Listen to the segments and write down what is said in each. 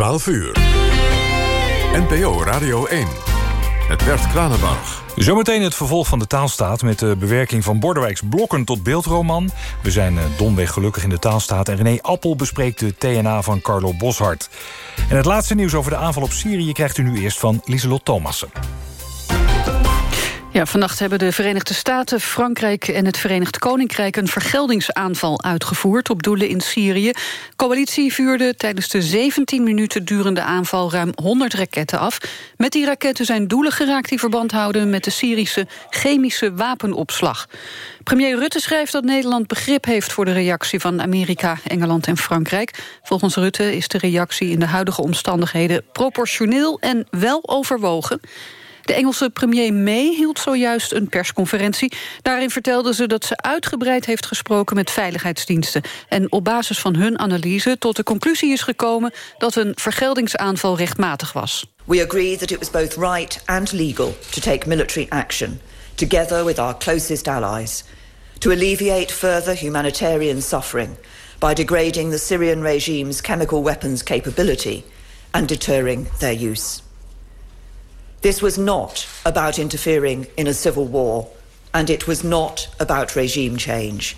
12 uur. NPO Radio 1. Het Bert Kranenbach. Zometeen het vervolg van de taalstaat met de bewerking van Borderwijks blokken tot beeldroman. We zijn eh, domweg gelukkig in de taalstaat en René Appel bespreekt de TNA van Carlo Boshart. En het laatste nieuws over de aanval op Syrië krijgt u nu eerst van Lieselot Thomassen. Vannacht hebben de Verenigde Staten, Frankrijk en het Verenigd Koninkrijk... een vergeldingsaanval uitgevoerd op doelen in Syrië. Coalitie vuurde tijdens de 17 minuten durende aanval ruim 100 raketten af. Met die raketten zijn doelen geraakt die verband houden... met de Syrische chemische wapenopslag. Premier Rutte schrijft dat Nederland begrip heeft voor de reactie van Amerika, Engeland en Frankrijk. Volgens Rutte is de reactie in de huidige omstandigheden proportioneel en wel overwogen. De Engelse premier May hield zojuist een persconferentie. Daarin vertelde ze dat ze uitgebreid heeft gesproken met veiligheidsdiensten. En op basis van hun analyse tot de conclusie is gekomen... dat een vergeldingsaanval rechtmatig was. We agreed that it was both right and legal to take military action... together with our closest allies... to alleviate further humanitarian suffering... by degrading the Syrian regime's chemical weapons capability... and deterring their use. This was not about interfering in a civil war, and it was not about regime change.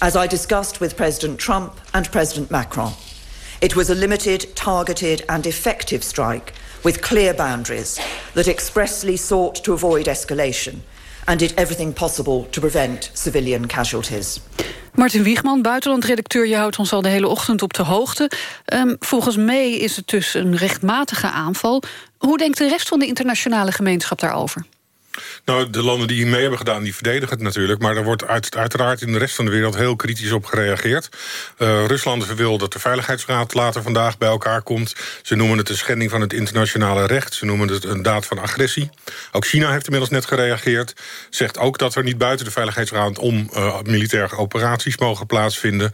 As I discussed with President Trump and President Macron, it was a limited, targeted, and effective strike with clear boundaries that expressly sought to avoid escalation and did everything possible to prevent civilian casualties. Martin Wiegman, buitenlandredacteur, je houdt ons al de hele ochtend op de hoogte. Um, volgens mij is het dus een rechtmatige aanval. Hoe denkt de rest van de internationale gemeenschap daarover? Nou, de landen die mee hebben gedaan, die verdedigen het natuurlijk. Maar er wordt uit, uiteraard in de rest van de wereld heel kritisch op gereageerd. Uh, Rusland wil dat de Veiligheidsraad later vandaag bij elkaar komt. Ze noemen het een schending van het internationale recht. Ze noemen het een daad van agressie. Ook China heeft inmiddels net gereageerd. Zegt ook dat er niet buiten de Veiligheidsraad... om uh, militaire operaties mogen plaatsvinden.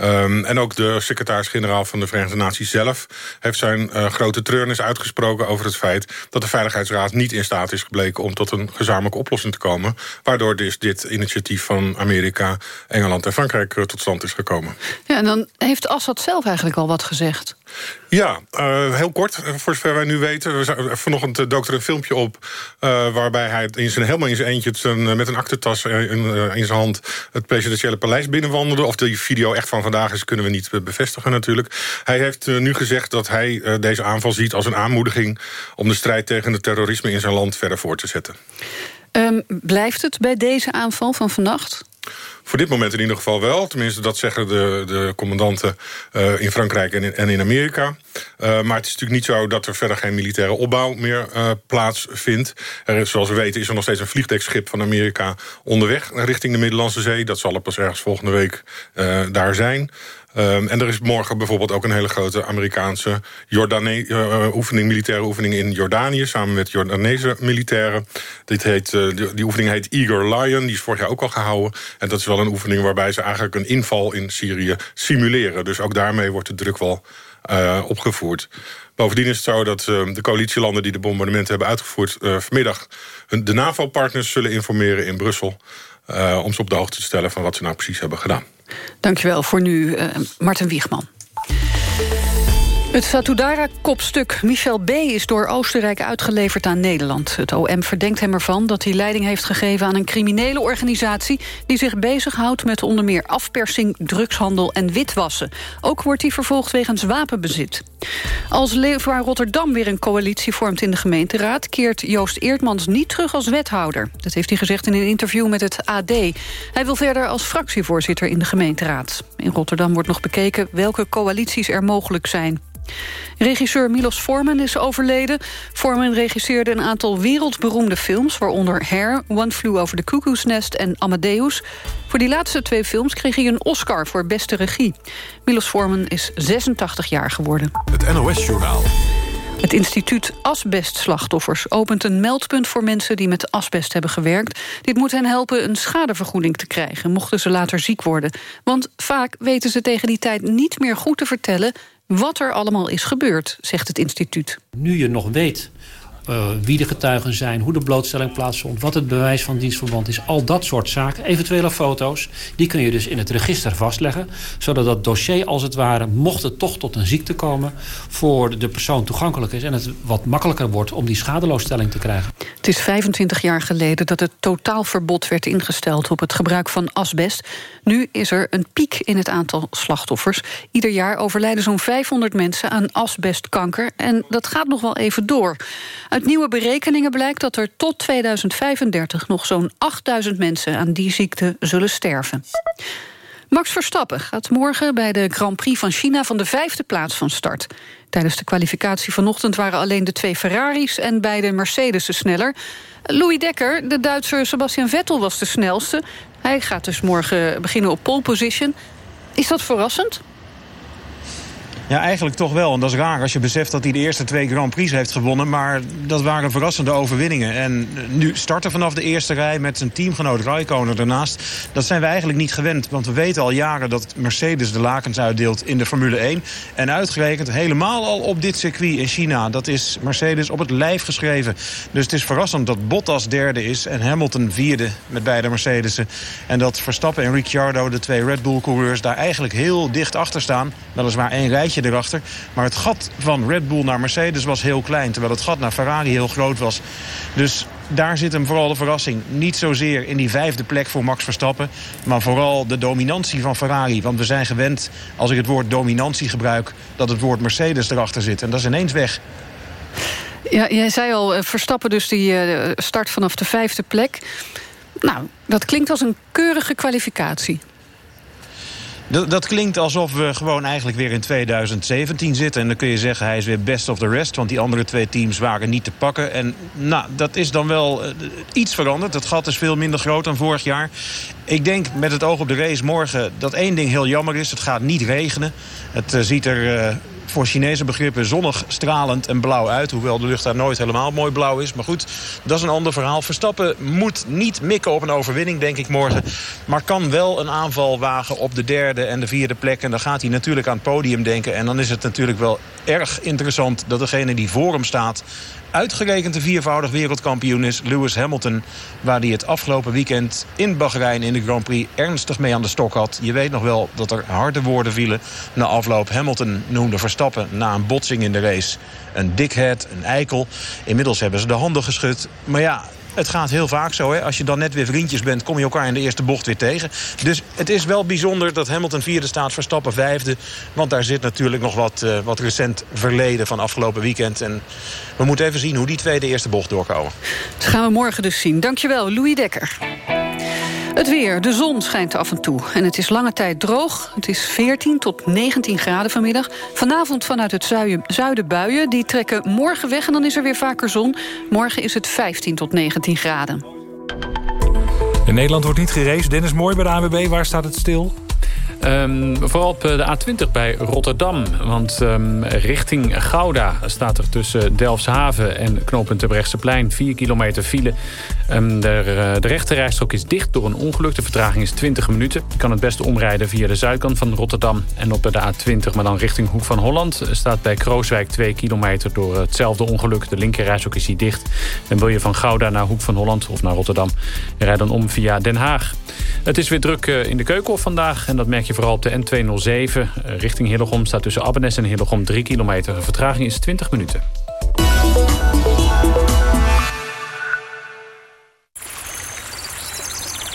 Um, en ook de secretaris-generaal van de Verenigde Naties zelf... heeft zijn uh, grote treurnis uitgesproken over het feit... dat de Veiligheidsraad niet in staat is gebleken om tot een gezamenlijke oplossing te komen. Waardoor dus dit initiatief van Amerika, Engeland en Frankrijk eh, tot stand is gekomen. Ja, en dan heeft Assad zelf eigenlijk al wat gezegd. Ja, uh, heel kort, eh, voor zover wij nu weten. We vanochtend dook er een filmpje op... Waarbij hij in zijn, helemaal in zijn eentje... Met een aktentas in, in, zijn hand het presidentiële paleis binnenwandelde. Of die video echt van vandaag is, kunnen we niet bevestigen natuurlijk. Hij heeft nu gezegd dat hij deze aanval ziet als een aanmoediging... om de strijd tegen het terrorisme in zijn land verder voor te zetten. Um, blijft het bij deze aanval van vannacht? Voor dit moment in ieder geval wel. Tenminste, dat zeggen de, de commandanten uh, in Frankrijk en in, en in Amerika. Uh, maar het is natuurlijk niet zo dat er verder geen militaire opbouw meer uh, plaatsvindt. Er is, zoals we weten is er nog steeds een vliegdekschip van Amerika onderweg richting de Middellandse Zee. Dat zal er pas ergens volgende week daar zijn. Um, en er is morgen bijvoorbeeld ook een hele grote Amerikaanse Jordane uh, oefening, militaire oefening in Jordanië, samen met Jordaanese militairen. Dit heet, uh, die, oefening heet Eager Lion, die is vorig jaar ook al gehouden. En dat is wel een oefening waarbij ze eigenlijk een inval in Syrië simuleren. Dus ook daarmee wordt de druk wel opgevoerd. Bovendien is het zo dat uh, de coalitielanden die de bombardementen hebben uitgevoerd... Vanmiddag hun, de NAVO-partners zullen informeren in Brussel... Om ze op de hoogte te stellen van wat ze nou precies hebben gedaan. Dankjewel voor nu, uh, Martin Wiegman. Het Satudara-kopstuk Michel B. is door Oostenrijk uitgeleverd aan Nederland. Het OM verdenkt hem ervan dat hij leiding heeft gegeven aan een criminele organisatie... die zich bezighoudt met onder meer afpersing, drugshandel en witwassen. Ook wordt hij vervolgd wegens wapenbezit. Als Leefbaar Rotterdam weer een coalitie vormt in de gemeenteraad... keert Joost Eertmans niet terug als wethouder. Dat heeft hij gezegd in een interview met het AD. Hij wil verder als fractievoorzitter in de gemeenteraad. In Rotterdam wordt nog bekeken welke coalities er mogelijk zijn. Regisseur Milos Forman is overleden. Forman regisseerde een aantal wereldberoemde films... waaronder Hair, One Flew Over the Cuckoo's Nest en Amadeus. Voor die laatste twee films kreeg hij een Oscar voor beste regie. Milos Forman is 86 jaar geworden. Het NOS-journaal. Het instituut Asbestslachtoffers opent een meldpunt voor mensen die met asbest hebben gewerkt. Dit moet hen helpen een schadevergoeding te krijgen, mochten ze later ziek worden. Want vaak weten ze tegen die tijd niet meer goed te vertellen wat er allemaal is gebeurd, zegt het instituut. Nu je nog weet uh, wie de getuigen zijn, hoe de blootstelling plaatsvond... wat het bewijs van dienstverband is, al dat soort zaken. Eventuele foto's, die kun je dus in het register vastleggen... zodat dat dossier als het ware, mocht het toch tot een ziekte komen... voor de persoon toegankelijk is en het wat makkelijker wordt... om die schadeloosstelling te krijgen. Het is 25 jaar geleden dat het totaalverbod werd ingesteld... op het gebruik van asbest. Nu is er een piek in het aantal slachtoffers. Ieder jaar overlijden zo'n 500 mensen aan asbestkanker. En dat gaat nog wel even door. Nieuwe berekeningen blijkt dat er tot 2035 nog zo'n 8000 mensen aan die ziekte zullen sterven. Max Verstappen gaat morgen bij de Grand Prix van China van de vijfde plaats van start. Tijdens de kwalificatie vanochtend waren alleen de twee Ferraris en beide Mercedes sneller. Louis Dekker, de Duitser Sebastian Vettel, was de snelste. Hij gaat dus morgen beginnen op pole position. Is dat verrassend? Ja, eigenlijk toch wel. En dat is raar als je beseft dat hij de eerste twee Grand Prix heeft gewonnen. Maar dat waren verrassende overwinningen. En nu starten vanaf de eerste rij met zijn teamgenoot Raikkonen ernaast. Dat zijn we eigenlijk niet gewend. Want we weten al jaren dat Mercedes de lakens uitdeelt in de Formule 1. En uitgerekend helemaal al op dit circuit in China. Dat is Mercedes op het lijf geschreven. Dus het is verrassend dat Bottas derde is en Hamilton vierde met beide Mercedesen. En dat Verstappen en Ricciardo, de twee Red Bull-coureurs, daar eigenlijk heel dicht achter staan. Weliswaar één rijtje erachter. Maar het gat van Red Bull naar Mercedes was heel klein. Terwijl het gat naar Ferrari heel groot was. Dus daar zit hem vooral de verrassing. Niet zozeer in die vijfde plek voor Max Verstappen. Maar vooral de dominantie van Ferrari. Want we zijn gewend, als ik het woord dominantie gebruik... dat het woord Mercedes erachter zit. En dat is ineens weg. Ja, jij zei al, eh, Verstappen dus die eh, start vanaf de vijfde plek. Nou, dat klinkt als een keurige kwalificatie. Dat, dat, klinkt alsof we gewoon eigenlijk weer in 2017 zitten. En dan kun je zeggen hij is weer best of the rest. Want die andere twee teams waren niet te pakken. En nou, dat is dan wel uh, iets veranderd. Het gat is veel minder groot dan vorig jaar. Ik denk met het oog op de race morgen dat één ding heel jammer is. Het gaat niet regenen. Het uh, ziet er... Uh, voor Chinese begrippen zonnig, stralend en blauw uit. Hoewel de lucht daar nooit helemaal mooi blauw is. Maar goed, dat is een ander verhaal. Verstappen moet niet mikken op een overwinning, denk ik, morgen. Maar kan wel een aanval wagen op de derde en de vierde plek. En dan gaat hij natuurlijk aan het podium denken. En dan is het natuurlijk wel erg interessant dat degene die voor hem staat uitgerekend de viervoudig wereldkampioen is Lewis Hamilton. Waar hij het afgelopen weekend in Bahrein in de Grand Prix ernstig mee aan de stok had. Je weet nog wel dat er harde woorden vielen na afloop. Hamilton noemde Verstappen na een botsing in de race een dikhead, een eikel. Inmiddels hebben ze de handen geschud. Maar ja, het gaat heel vaak zo. Hè? Als je dan net weer vriendjes bent, kom je elkaar in de eerste bocht weer tegen. Dus het is wel bijzonder dat Hamilton vierde staat, Verstappen vijfde. Want daar zit natuurlijk nog wat, uh, wat recent verleden van afgelopen weekend. En we moeten even zien hoe die twee de eerste bocht doorkomen. Dat gaan we morgen dus zien. Dankjewel, Louis Dekker. Het weer. De zon schijnt af en toe. En het is lange tijd droog. Het is 14 tot 19 graden vanmiddag. Vanavond vanuit het zuiden buien. Die trekken morgen weg en dan is er weer vaker zon. Morgen is het 15 tot 19 graden. In Nederland wordt niet gereisd. Dennis Mooi bij de AWB. Waar staat het stil? Um, vooral op eh, de A20 bij Rotterdam. Want um, richting Gouda staat er tussen Delfshaven en knooppunt Plein 4 kilometer file. Um, de, uh, de rechterrijstrook is dicht door een ongeluk. De vertraging is 20 minuten. Je kan het beste omrijden via de zuidkant van Rotterdam. En op de A20, maar dan richting Hoek van Holland... staat bij Krooswijk 2 kilometer door hetzelfde ongeluk. De linkerrijstrook is hier dicht. En wil je van Gouda naar Hoek van Holland of naar Rotterdam... rij dan om via Den Haag. Het is weer druk uh, in de Keukenhof vandaag. En dat merk je vooral op de N207. Uh, richting Hillegom staat tussen Abbenes en Hillegom 3 kilometer. De vertraging is 20 minuten.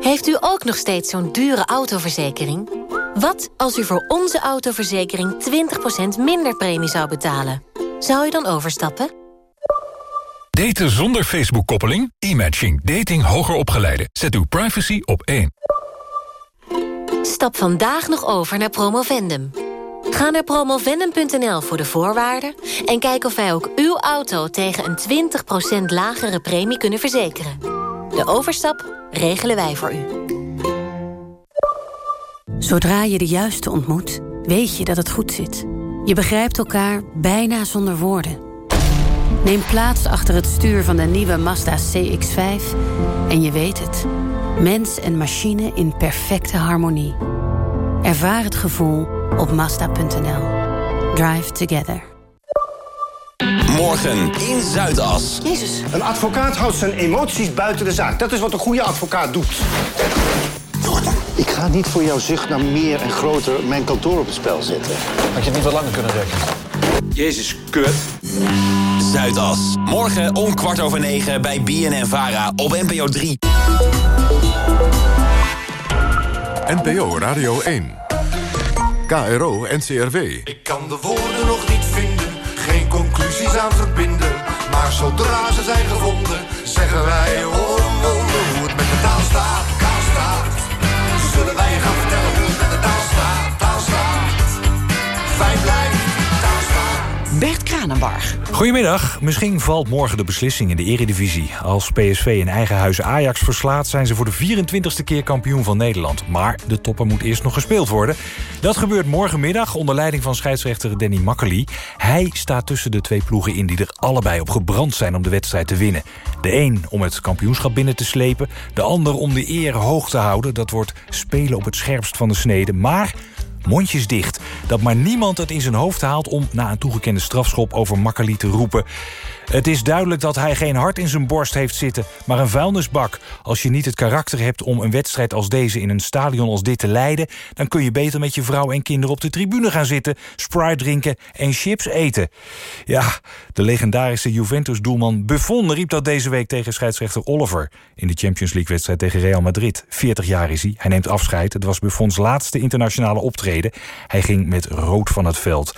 Heeft u ook nog steeds zo'n dure autoverzekering? Wat als u voor onze autoverzekering 20% minder premie zou betalen? Zou u dan overstappen? Daten zonder Facebook-koppeling? E-matching. Dating hoger opgeleiden. Zet uw privacy op één. Stap vandaag nog over naar Promovendum. Ga naar promovendum.nl voor de voorwaarden... en kijk of wij ook uw auto tegen een 20% lagere premie kunnen verzekeren. De overstap regelen wij voor u. Zodra je de juiste ontmoet, weet je dat het goed zit. Je begrijpt elkaar bijna zonder woorden. Neem plaats achter het stuur van de nieuwe Mazda CX-5 en je weet het. Mens en machine in perfecte harmonie. Ervaar het gevoel op Mazda.nl. Drive together. Morgen in Zuidas. Jezus. Een advocaat houdt zijn emoties buiten de zaak. Dat is wat een goede advocaat doet. Ik ga niet voor jouw zucht naar meer en groter mijn kantoor op het spel zetten. Had je het niet wat langer kunnen rekken? Jezus, kut. Zuidas. Morgen om kwart over negen bij BNN Vara op NPO 3. NPO Radio 1. KRO NCRW. Ik kan de woorden nog niet conclusies aan verbinden. Maar zodra ze zijn gevonden, zeggen wij wonder Goedemiddag. Misschien valt morgen de beslissing in de eredivisie. Als PSV in eigen huis Ajax verslaat... zijn ze voor de 24ste keer kampioen van Nederland. Maar de topper moet eerst nog gespeeld worden. Dat gebeurt morgenmiddag onder leiding van scheidsrechter Danny Makkely. Hij staat tussen de twee ploegen in die er allebei op gebrand zijn... om de wedstrijd te winnen. De een om het kampioenschap binnen te slepen. De ander om de eer hoog te houden. Dat wordt spelen op het scherpst van de snede. Maar mondjes dicht. Dat maar niemand het in zijn hoofd haalt om na een toegekende strafschop over Makkeli te roepen. Het is duidelijk dat hij geen hart in zijn borst heeft zitten, maar een vuilnisbak. Als je niet het karakter hebt om een wedstrijd als deze in een stadion als dit te leiden, dan kun je beter met je vrouw en kinderen op de tribune gaan zitten, Sprite drinken en chips eten. Ja, de legendarische Juventus-doelman Buffon riep dat deze week tegen scheidsrechter Oliver in de Champions League-wedstrijd tegen Real Madrid. 40 jaar is hij. Hij neemt afscheid. Het was Buffons laatste internationale optreden. Hij ging met rood van het veld.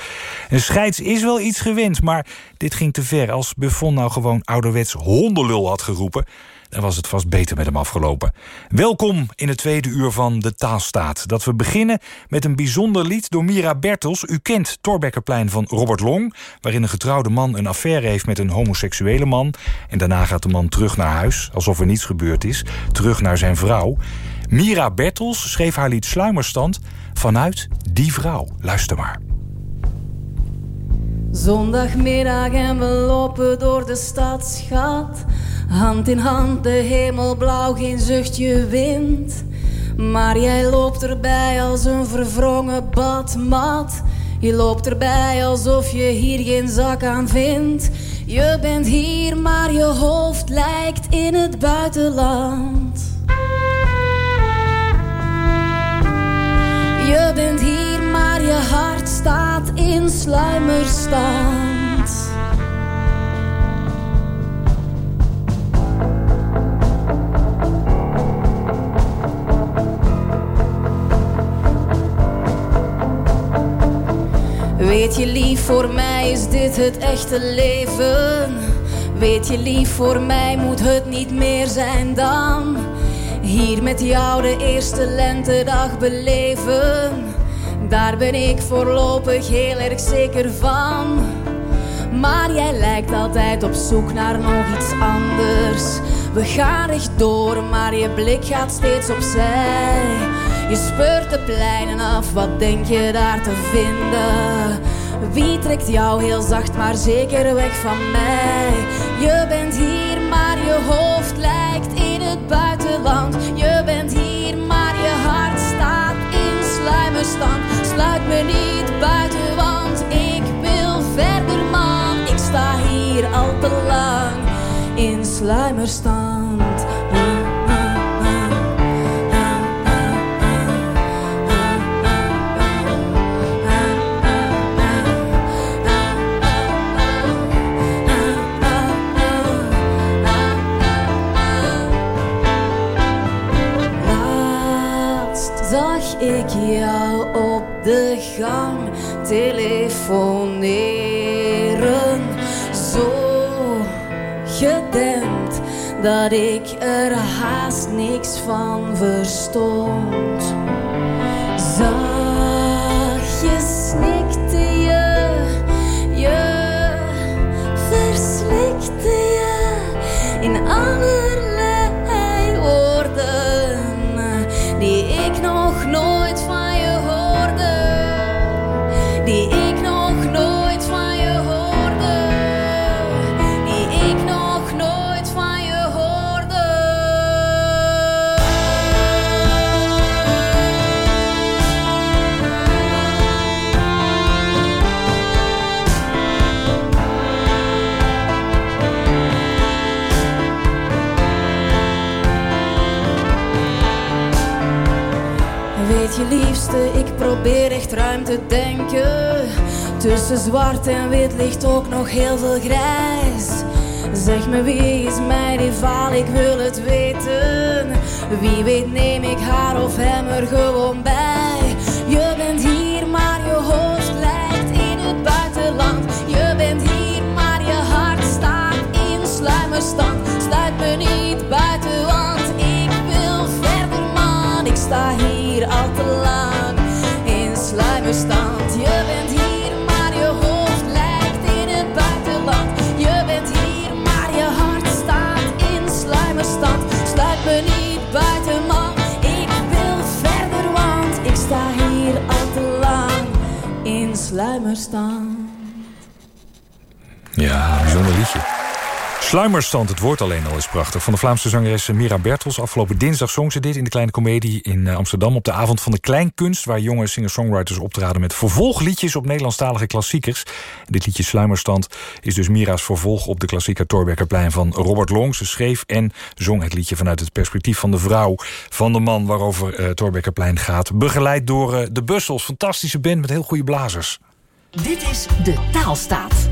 Een scheids is wel iets gewend, maar dit ging te ver. Als Buffon nou gewoon ouderwets hondenlul had geroepen... dan was het vast beter met hem afgelopen. Welkom in het tweede uur van De Taalstaat. Dat we beginnen met een bijzonder lied door Mira Bertels. U kent Torbekkerplein van Robert Long... waarin een getrouwde man een affaire heeft met een homoseksuele man... en daarna gaat de man terug naar huis, alsof er niets gebeurd is... terug naar zijn vrouw. Mira Bertels schreef haar lied Sluimerstand vanuit die vrouw. Luister maar. Zondagmiddag en we lopen door de stadschat. Hand in hand, de hemel blauw, geen zuchtje wind. Maar jij loopt erbij als een verwrongen badmat. Je loopt erbij alsof je hier geen zak aan vindt. Je bent hier, maar je hoofd lijkt in het buitenland. Je bent hier, maar je hart staat in sluimerstand. Weet je lief, voor mij is dit het echte leven. Weet je lief, voor mij moet het niet meer zijn dan. Hier met jou de eerste lentedag beleven. Daar ben ik voorlopig heel erg zeker van. Maar jij lijkt altijd op zoek naar nog iets anders. We gaan recht door, maar je blik gaat steeds opzij. Je speurt de pleinen af, wat denk je daar te vinden? Wie trekt jou heel zacht, maar zeker weg van mij? Je bent hier, maar je hoofd lijkt in het buitenland. Sluit me niet buiten, want ik wil verder, man. Ik sta hier al te lang in sluimerstand. Telefoneren. Zo gedempt dat ik er haast niks van verstond. Liefste, ik probeer echt ruim te denken. Tussen zwart en wit ligt ook nog heel veel grijs. Zeg me wie is mijn rivaal, ik wil het weten. Wie weet neem ik haar of hem er gewoon bij. Je bent hier, maar je hoofd lijkt in het buitenland. Je bent hier, maar je hart staat in sluimerstand. Sluit me niet buiten, want ik wil verder, man. Ik sta hier sluimerstand. Ja, bijzonder liedje. Sluimerstand, het woord alleen al is prachtig. Van de Vlaamse zangeres Mira Bertels. Afgelopen dinsdag zong ze dit in de Kleine Comedie in eh, Amsterdam... op de avond van de Kleinkunst... waar jonge singer-songwriters optraden met vervolgliedjes... op Nederlandstalige klassiekers. Dit liedje Sluimerstand is dus Mira's vervolg... op de klassieker Torbekkerplein van Robert Long. Ze schreef en zong het liedje vanuit het perspectief van de vrouw... van de man waarover uh, Torbekkerplein gaat. Begeleid door uh, de Bussels. Fantastische band met heel goede blazers. Dit is De Taalstaat.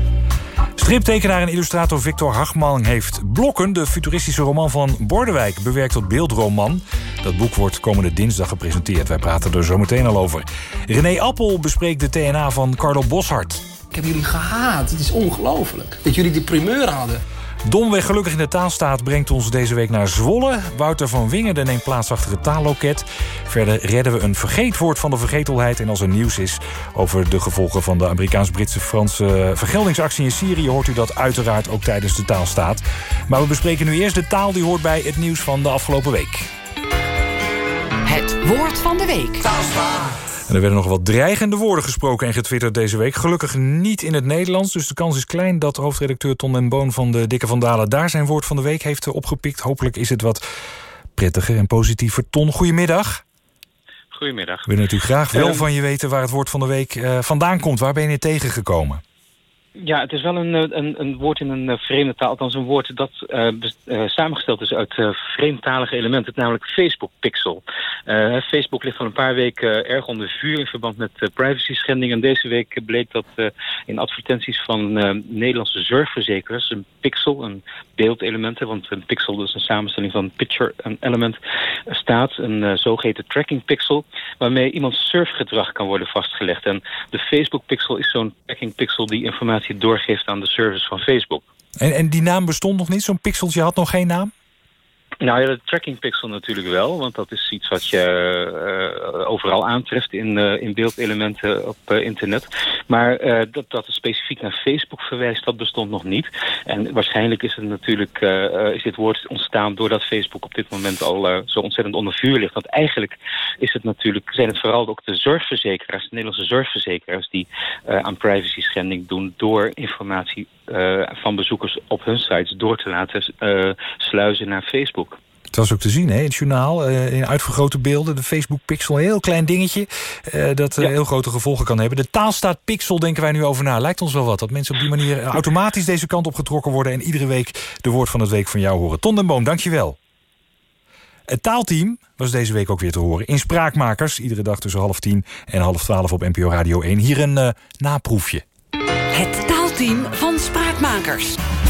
Striptekenaar en illustrator Victor Hagman heeft Blokken... de futuristische roman van Bordewijk, bewerkt tot beeldroman. Dat boek wordt komende dinsdag gepresenteerd. Wij praten er zo meteen al over. René Appel bespreekt de TNA van Carlo Boshart. Ik heb jullie gehaat. Het is ongelooflijk. Dat jullie die primeur hadden. Domweg gelukkig in de taalstaat brengt ons deze week naar Zwolle. Wouter van Wingerden neemt plaats achter het taalloket. Verder redden we een vergeetwoord van de vergetelheid. En als er nieuws is over de gevolgen van de Amerikaans-Britse-Franse vergeldingsactie in Syrië... hoort u dat uiteraard ook tijdens de taalstaat. Maar we bespreken nu eerst de taal die hoort bij het nieuws van de afgelopen week. Het woord van de week. En er werden nog wat dreigende woorden gesproken en getwitterd deze week. Gelukkig niet in het Nederlands, dus de kans is klein... dat hoofdredacteur Ton den Boon van de Dikke Vandalen... daar zijn woord van de week heeft opgepikt. Hopelijk is het wat prettiger en positiever. Ton, goedemiddag. Goedemiddag. We willen natuurlijk graag wel van je weten waar het woord van de week uh, vandaan komt. Waar ben je tegengekomen? Ja, het is wel een, een, een woord in een vreemde taal. Althans een woord dat uh, samengesteld is uit uh, vreemdtalige elementen. Namelijk Facebook Pixel. Facebook ligt al een paar weken erg onder vuur in verband met privacy schending. En deze week bleek dat in advertenties van Nederlandse zorgverzekeraars... een pixel, een beeldelement... want een pixel is een samenstelling van picture en element... staat een zogeheten tracking pixel... waarmee iemands surfgedrag kan worden vastgelegd. En de Facebook Pixel is zo'n tracking pixel die informatie doorgeeft aan de service van Facebook. En, en die naam bestond nog niet? Zo'n pixeltje had nog geen naam? Nou ja, de tracking pixel natuurlijk wel. Want dat is iets wat je uh, overal aantreft in, uh, in beeldelementen op uh, internet. Maar dat, dat het specifiek naar Facebook verwijst, dat bestond nog niet. En waarschijnlijk is het natuurlijk is dit woord ontstaan doordat Facebook op dit moment al zo ontzettend onder vuur ligt. Want eigenlijk is het natuurlijk, zijn het vooral ook de zorgverzekeraars, de Nederlandse zorgverzekeraars, die aan privacy schending doen door informatie van bezoekers op hun sites door te laten sluizen naar Facebook. Het was ook te zien hè, in het journaal, uh, in uitvergrote beelden. De Facebook Pixel, een heel klein dingetje... Uh, dat uh, ja. heel grote gevolgen kan hebben. De taalstaat Pixel denken wij nu over na. Lijkt ons wel wat, dat mensen op die manier automatisch deze kant op getrokken worden... en iedere week de woord van het week van jou horen. Ton den Boom, dankjewel. Het taalteam was deze week ook weer te horen in Spraakmakers. Iedere dag tussen half tien en half twaalf op NPO Radio 1. Hier een naproefje. Het taalteam van Spraakmakers.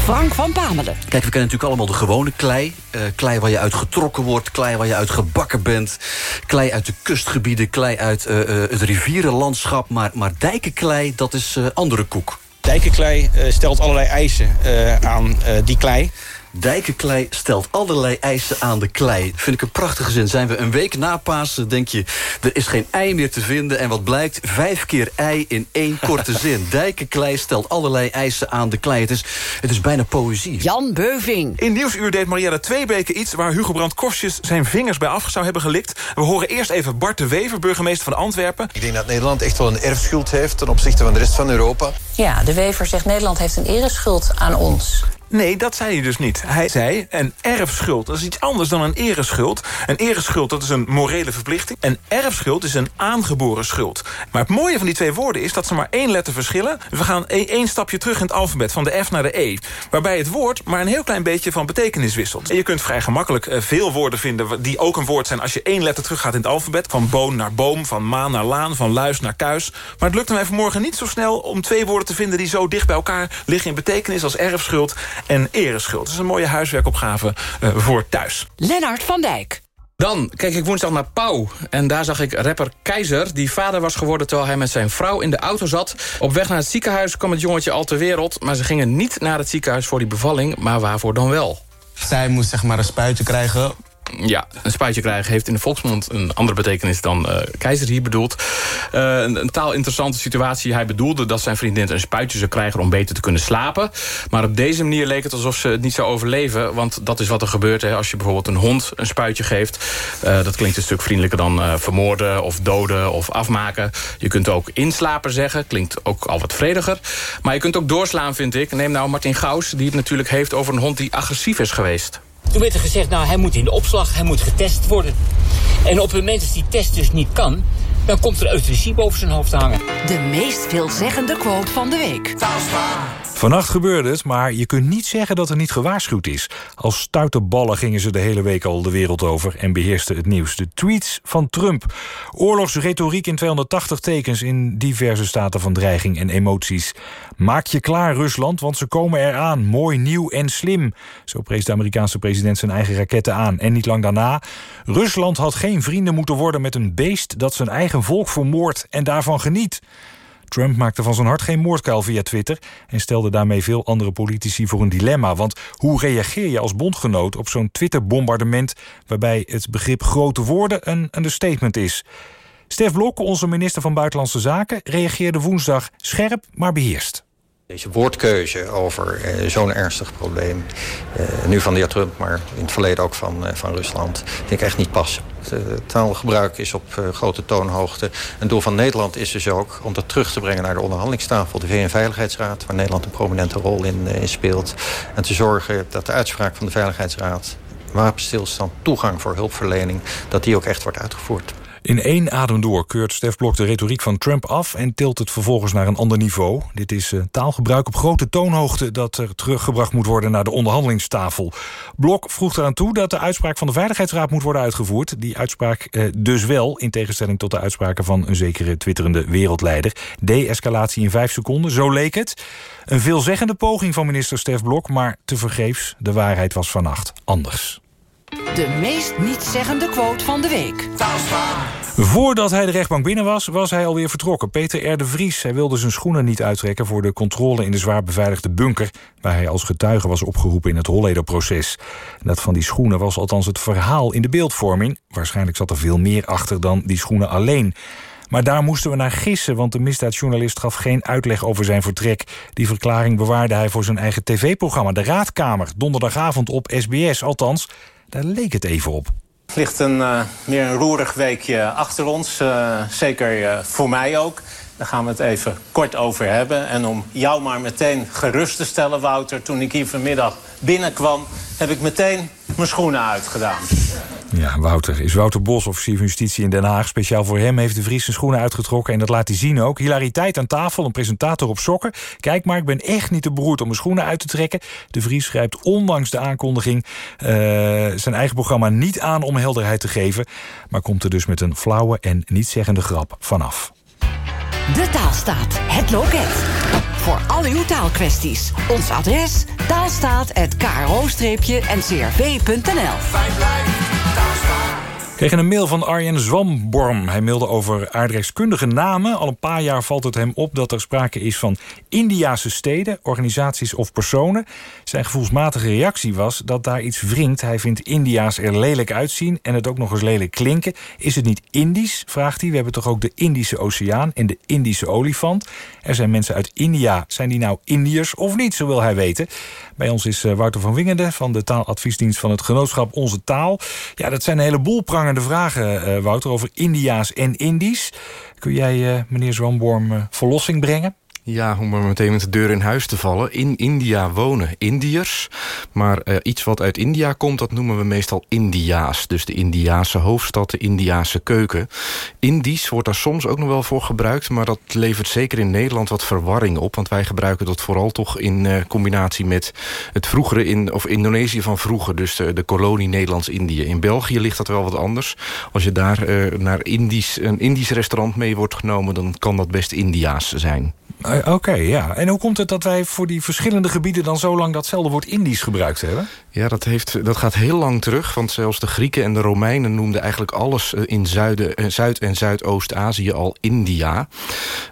Frank van Pamelen. Kijk, we kennen natuurlijk allemaal de gewone klei. Uh, klei waar je uit getrokken wordt, klei waar je uit gebakken bent. Klei uit de kustgebieden, klei uit uh, uh, het rivierenlandschap. Maar, maar dijkenklei, dat is andere koek. Dijkenklei stelt allerlei eisen aan die klei. Dijkenklei stelt allerlei eisen aan de klei. Vind ik een prachtige zin. Zijn we een week na Pasen, denk je... er is geen ei meer te vinden. En wat blijkt? Vijf keer ei in één korte zin. Dijkenklei stelt allerlei eisen aan de klei. Het is, het is bijna poëzie. Jan Beuving. In Nieuwsuur deed Marielle Tweebeke iets... waar Hugo Brandt Kostjes zijn vingers bij af zou hebben gelikt. We horen eerst even Bart de Wever, burgemeester van Antwerpen. Ik denk dat Nederland echt wel een erfschuld heeft... ten opzichte van de rest van Europa. Ja, de Wever zegt Nederland heeft een ereschuld aan ons. Nee, dat zei hij dus niet. Hij zei een erfschuld. Dat is iets anders dan een ereschuld. Een ereschuld dat is een morele verplichting. Een erfschuld is een aangeboren schuld. Maar het mooie van die twee woorden is dat ze maar één letter verschillen. We gaan e- één stapje terug in het alfabet, van de F naar de E. Waarbij het woord maar een heel klein beetje van betekenis wisselt. En je kunt vrij gemakkelijk eh, veel woorden vinden die ook een woord zijn... als je één letter teruggaat in het alfabet. Van boon naar boom, van maan naar laan, van luis naar kuis. Maar het lukte mij vanmorgen niet zo snel om twee woorden te vinden... die zo dicht bij elkaar liggen in betekenis als erfschuld en ereschuld. Dat is een mooie huiswerkopgave uh, voor thuis. Lennart van Dijk. Dan keek ik woensdag naar Pauw. En daar zag ik rapper Keizer, die vader was geworden... terwijl hij met zijn vrouw in de auto zat. Op weg naar het ziekenhuis kwam het jongetje al ter wereld... maar ze gingen niet naar het ziekenhuis voor die bevalling... maar waarvoor dan wel? Zij moest zeg maar een spuitje krijgen ja, een spuitje krijgen heeft in de volksmond een andere betekenis dan uh, keizer hier bedoelt. Uh, een, een taal interessante situatie. Hij bedoelde dat zijn vriendin een spuitje zou krijgen om beter te kunnen slapen. Maar op deze manier leek het alsof ze het niet zou overleven. Want dat is wat er gebeurt hè, als je bijvoorbeeld een hond een spuitje geeft. Uh, dat klinkt een stuk vriendelijker dan vermoorden of doden of afmaken. Je kunt ook inslapen zeggen. Klinkt ook al wat vrediger. Maar je kunt ook doorslaan, vind ik. Neem nou Martin Gaus, die het natuurlijk heeft over een hond die agressief is geweest. Toen werd er gezegd, nou, hij moet in de opslag, hij moet getest worden. En op het moment dat die test dus niet kan... dan komt er euthanasie boven zijn hoofd te hangen. De meest veelzeggende quote van de week. Vannacht gebeurde het, maar je kunt niet zeggen dat er niet gewaarschuwd is. Als stoute ballen gingen ze de hele week al de wereld over... en beheersten het nieuws. De tweets van Trump. Oorlogsretoriek in 280 tekens in diverse staten van dreiging en emoties. Maak je klaar, Rusland, want ze komen eraan. Mooi, nieuw en slim. Zo prees de Amerikaanse president zijn eigen raketten aan. En niet lang daarna... Rusland had geen vrienden moeten worden met een beest... dat zijn eigen volk vermoordt en daarvan geniet. Trump maakte van zijn hart geen moordkuil via Twitter... en stelde daarmee veel andere politici voor een dilemma. Want hoe reageer je als bondgenoot op zo'n Twitter-bombardement... waarbij het begrip grote woorden een understatement is... Stef Blok, onze minister van Buitenlandse Zaken... reageerde woensdag scherp, maar beheerst. Deze woordkeuze over uh, zo'n ernstig probleem, uh, nu van de heer Trump... maar in het verleden ook van, uh, van Rusland, vind ik echt niet passen. Het taalgebruik is op grote toonhoogte. Een doel van Nederland is dus ook om dat terug te brengen naar de onderhandelingstafel... de VN-veiligheidsraad, waar Nederland een prominente rol in, in speelt. En te zorgen dat de uitspraak van de Veiligheidsraad... wapenstilstand, toegang voor hulpverlening... dat die ook echt wordt uitgevoerd. In één adem door keurt Stef Blok de retoriek van Trump af... en tilt het vervolgens naar een ander niveau. Dit is uh, taalgebruik op grote toonhoogte... dat er teruggebracht moet worden naar de onderhandelingstafel. Blok vroeg eraan toe dat de uitspraak van de Veiligheidsraad moet worden uitgevoerd. Die uitspraak uh, dus wel, in tegenstelling tot de uitspraken... van een zekere twitterende wereldleider. De-escalatie in vijf seconden, zo leek het. Een veelzeggende poging van minister Stef Blok... maar tevergeefs, de waarheid was vannacht anders. De meest nietszeggende quote van de week. Voordat hij de rechtbank binnen was, was hij alweer vertrokken. Peter R. de Vries hij wilde zijn schoenen niet uittrekken... voor de controle in de zwaar beveiligde bunker... waar hij als getuige was opgeroepen in het Holleder-proces. Dat van die schoenen was althans het verhaal in de beeldvorming. Waarschijnlijk zat er veel meer achter dan die schoenen alleen... Maar daar moesten we naar gissen, want de misdaadjournalist gaf geen uitleg over zijn vertrek. Die verklaring bewaarde hij voor zijn eigen tv-programma De Raadkamer, donderdagavond op SBS. Althans, daar leek het even op. Het ligt een, uh, meer een roerig weekje achter ons. Uh, zeker uh, voor mij ook. Daar gaan we het even kort over hebben. En om jou maar meteen gerust te stellen, Wouter... toen ik hier vanmiddag binnenkwam, heb ik meteen mijn schoenen uitgedaan. Ja, Wouter is Wouter Bos, officier van justitie in Den Haag. Speciaal voor hem heeft de Vries zijn schoenen uitgetrokken. En dat laat hij zien ook. Hilariteit aan tafel, een presentator op sokken. Kijk maar, ik ben echt niet te beroerd om mijn schoenen uit te trekken. De Vries grijpt ondanks de aankondiging uh, zijn eigen programma niet aan om helderheid te geven. Maar komt er dus met een flauwe en nietszeggende grap vanaf. De Taalstaat, het loket. Voor al uw taalkwesties. Ons adres taalstaat.kro-ncrv.nl kregen een mail van Arjen Zwamborm. Hij mailde over aardrijkskundige namen. Al een paar jaar valt het hem op dat er sprake is van Indiase steden, organisaties of personen. Zijn gevoelsmatige reactie was dat daar iets wringt. Hij vindt India's er lelijk uitzien en het ook nog eens lelijk klinken. Is het niet Indisch, vraagt hij. We hebben toch ook de Indische Oceaan en de Indische olifant. Er zijn mensen uit India. Zijn die nou Indiërs of niet, zo wil hij weten. Bij ons is eh, Wouter van Wingende van de taaladviesdienst van het genootschap Onze Taal. Ja, dat zijn een heleboel prangende vragen, uh, Wouter, over India's en Indisch. Kun jij, uh, meneer Zwanborm, verlossing brengen? Ja, om maar meteen met de deur in huis te vallen. In India wonen Indiërs. Maar uh, iets wat uit India komt, dat noemen we meestal Indiaas. Dus de Indiaanse hoofdstad, de Indiaanse keuken. Indisch wordt daar soms ook nog wel voor gebruikt... maar dat levert zeker in Nederland wat verwarring op. Want wij gebruiken dat vooral toch in uh, combinatie met het vroegere... In, of Indonesië van vroeger, dus de, de kolonie Nederlands-Indië. In België ligt dat wel wat anders. Als je daar uh, naar Indisch, een Indisch restaurant mee wordt genomen... dan kan dat best Indiaas zijn. Oké, okay, ja. En hoe komt het dat wij voor die verschillende gebieden... dan zo lang datzelfde woord Indisch gebruikt hebben? Ja, dat, heeft, dat gaat heel lang terug. Want zelfs de Grieken en de Romeinen noemden eigenlijk alles... in Zuiden, Zuid- en Zuidoost-Azië al India.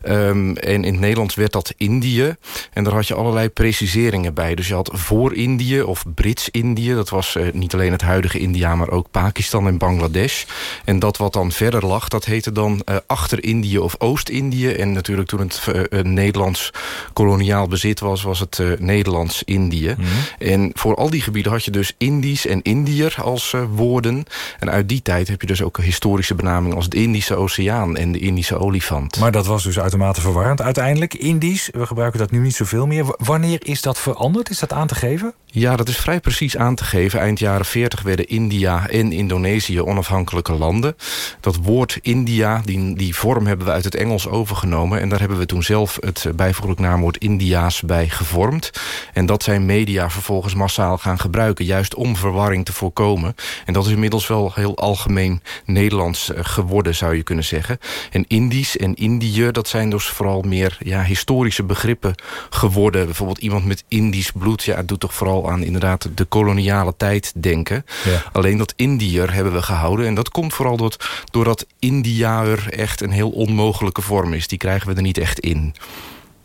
Um, en in het Nederlands werd dat Indië. En daar had je allerlei preciseringen bij. Dus je had voor Indië of Brits-Indië. Dat was uh, niet alleen het huidige India, maar ook Pakistan en Bangladesh. En dat wat dan verder lag, dat heette dan uh, Achter-Indië of Oost-Indië. En natuurlijk toen het uh, Nederlands koloniaal bezit was, was het Nederlands-Indië. Mm -hmm. En voor al die gebieden had je dus Indisch en Indiër als uh, woorden. En uit die tijd heb je dus ook een historische benaming als de Indische Oceaan en de Indische olifant. Maar dat was dus uitermate verwarrend uiteindelijk. Indisch, we gebruiken dat nu niet zoveel meer. Wanneer is dat veranderd? Is dat aan te geven? Ja, dat is vrij precies aan te geven. Eind jaren 40 werden India en Indonesië onafhankelijke landen. Dat woord India, die, die vorm hebben we uit het Engels overgenomen. En daar hebben we toen zelf het bijvoeglijk naamwoord Indiaas bij gevormd. En dat zijn media vervolgens massaal gaan gebruiken. Juist om verwarring te voorkomen. En dat is inmiddels wel heel algemeen Nederlands geworden, zou je kunnen zeggen. En Indisch en Indië, dat zijn dus vooral meer ja, historische begrippen geworden. Bijvoorbeeld iemand met Indisch bloed, ja, doet toch vooral aan inderdaad de koloniale tijd denken. Ja. Alleen dat Indiër hebben we gehouden. En dat komt vooral doordat, doordat Indiaër echt een heel onmogelijke vorm is. Die krijgen we er niet echt in.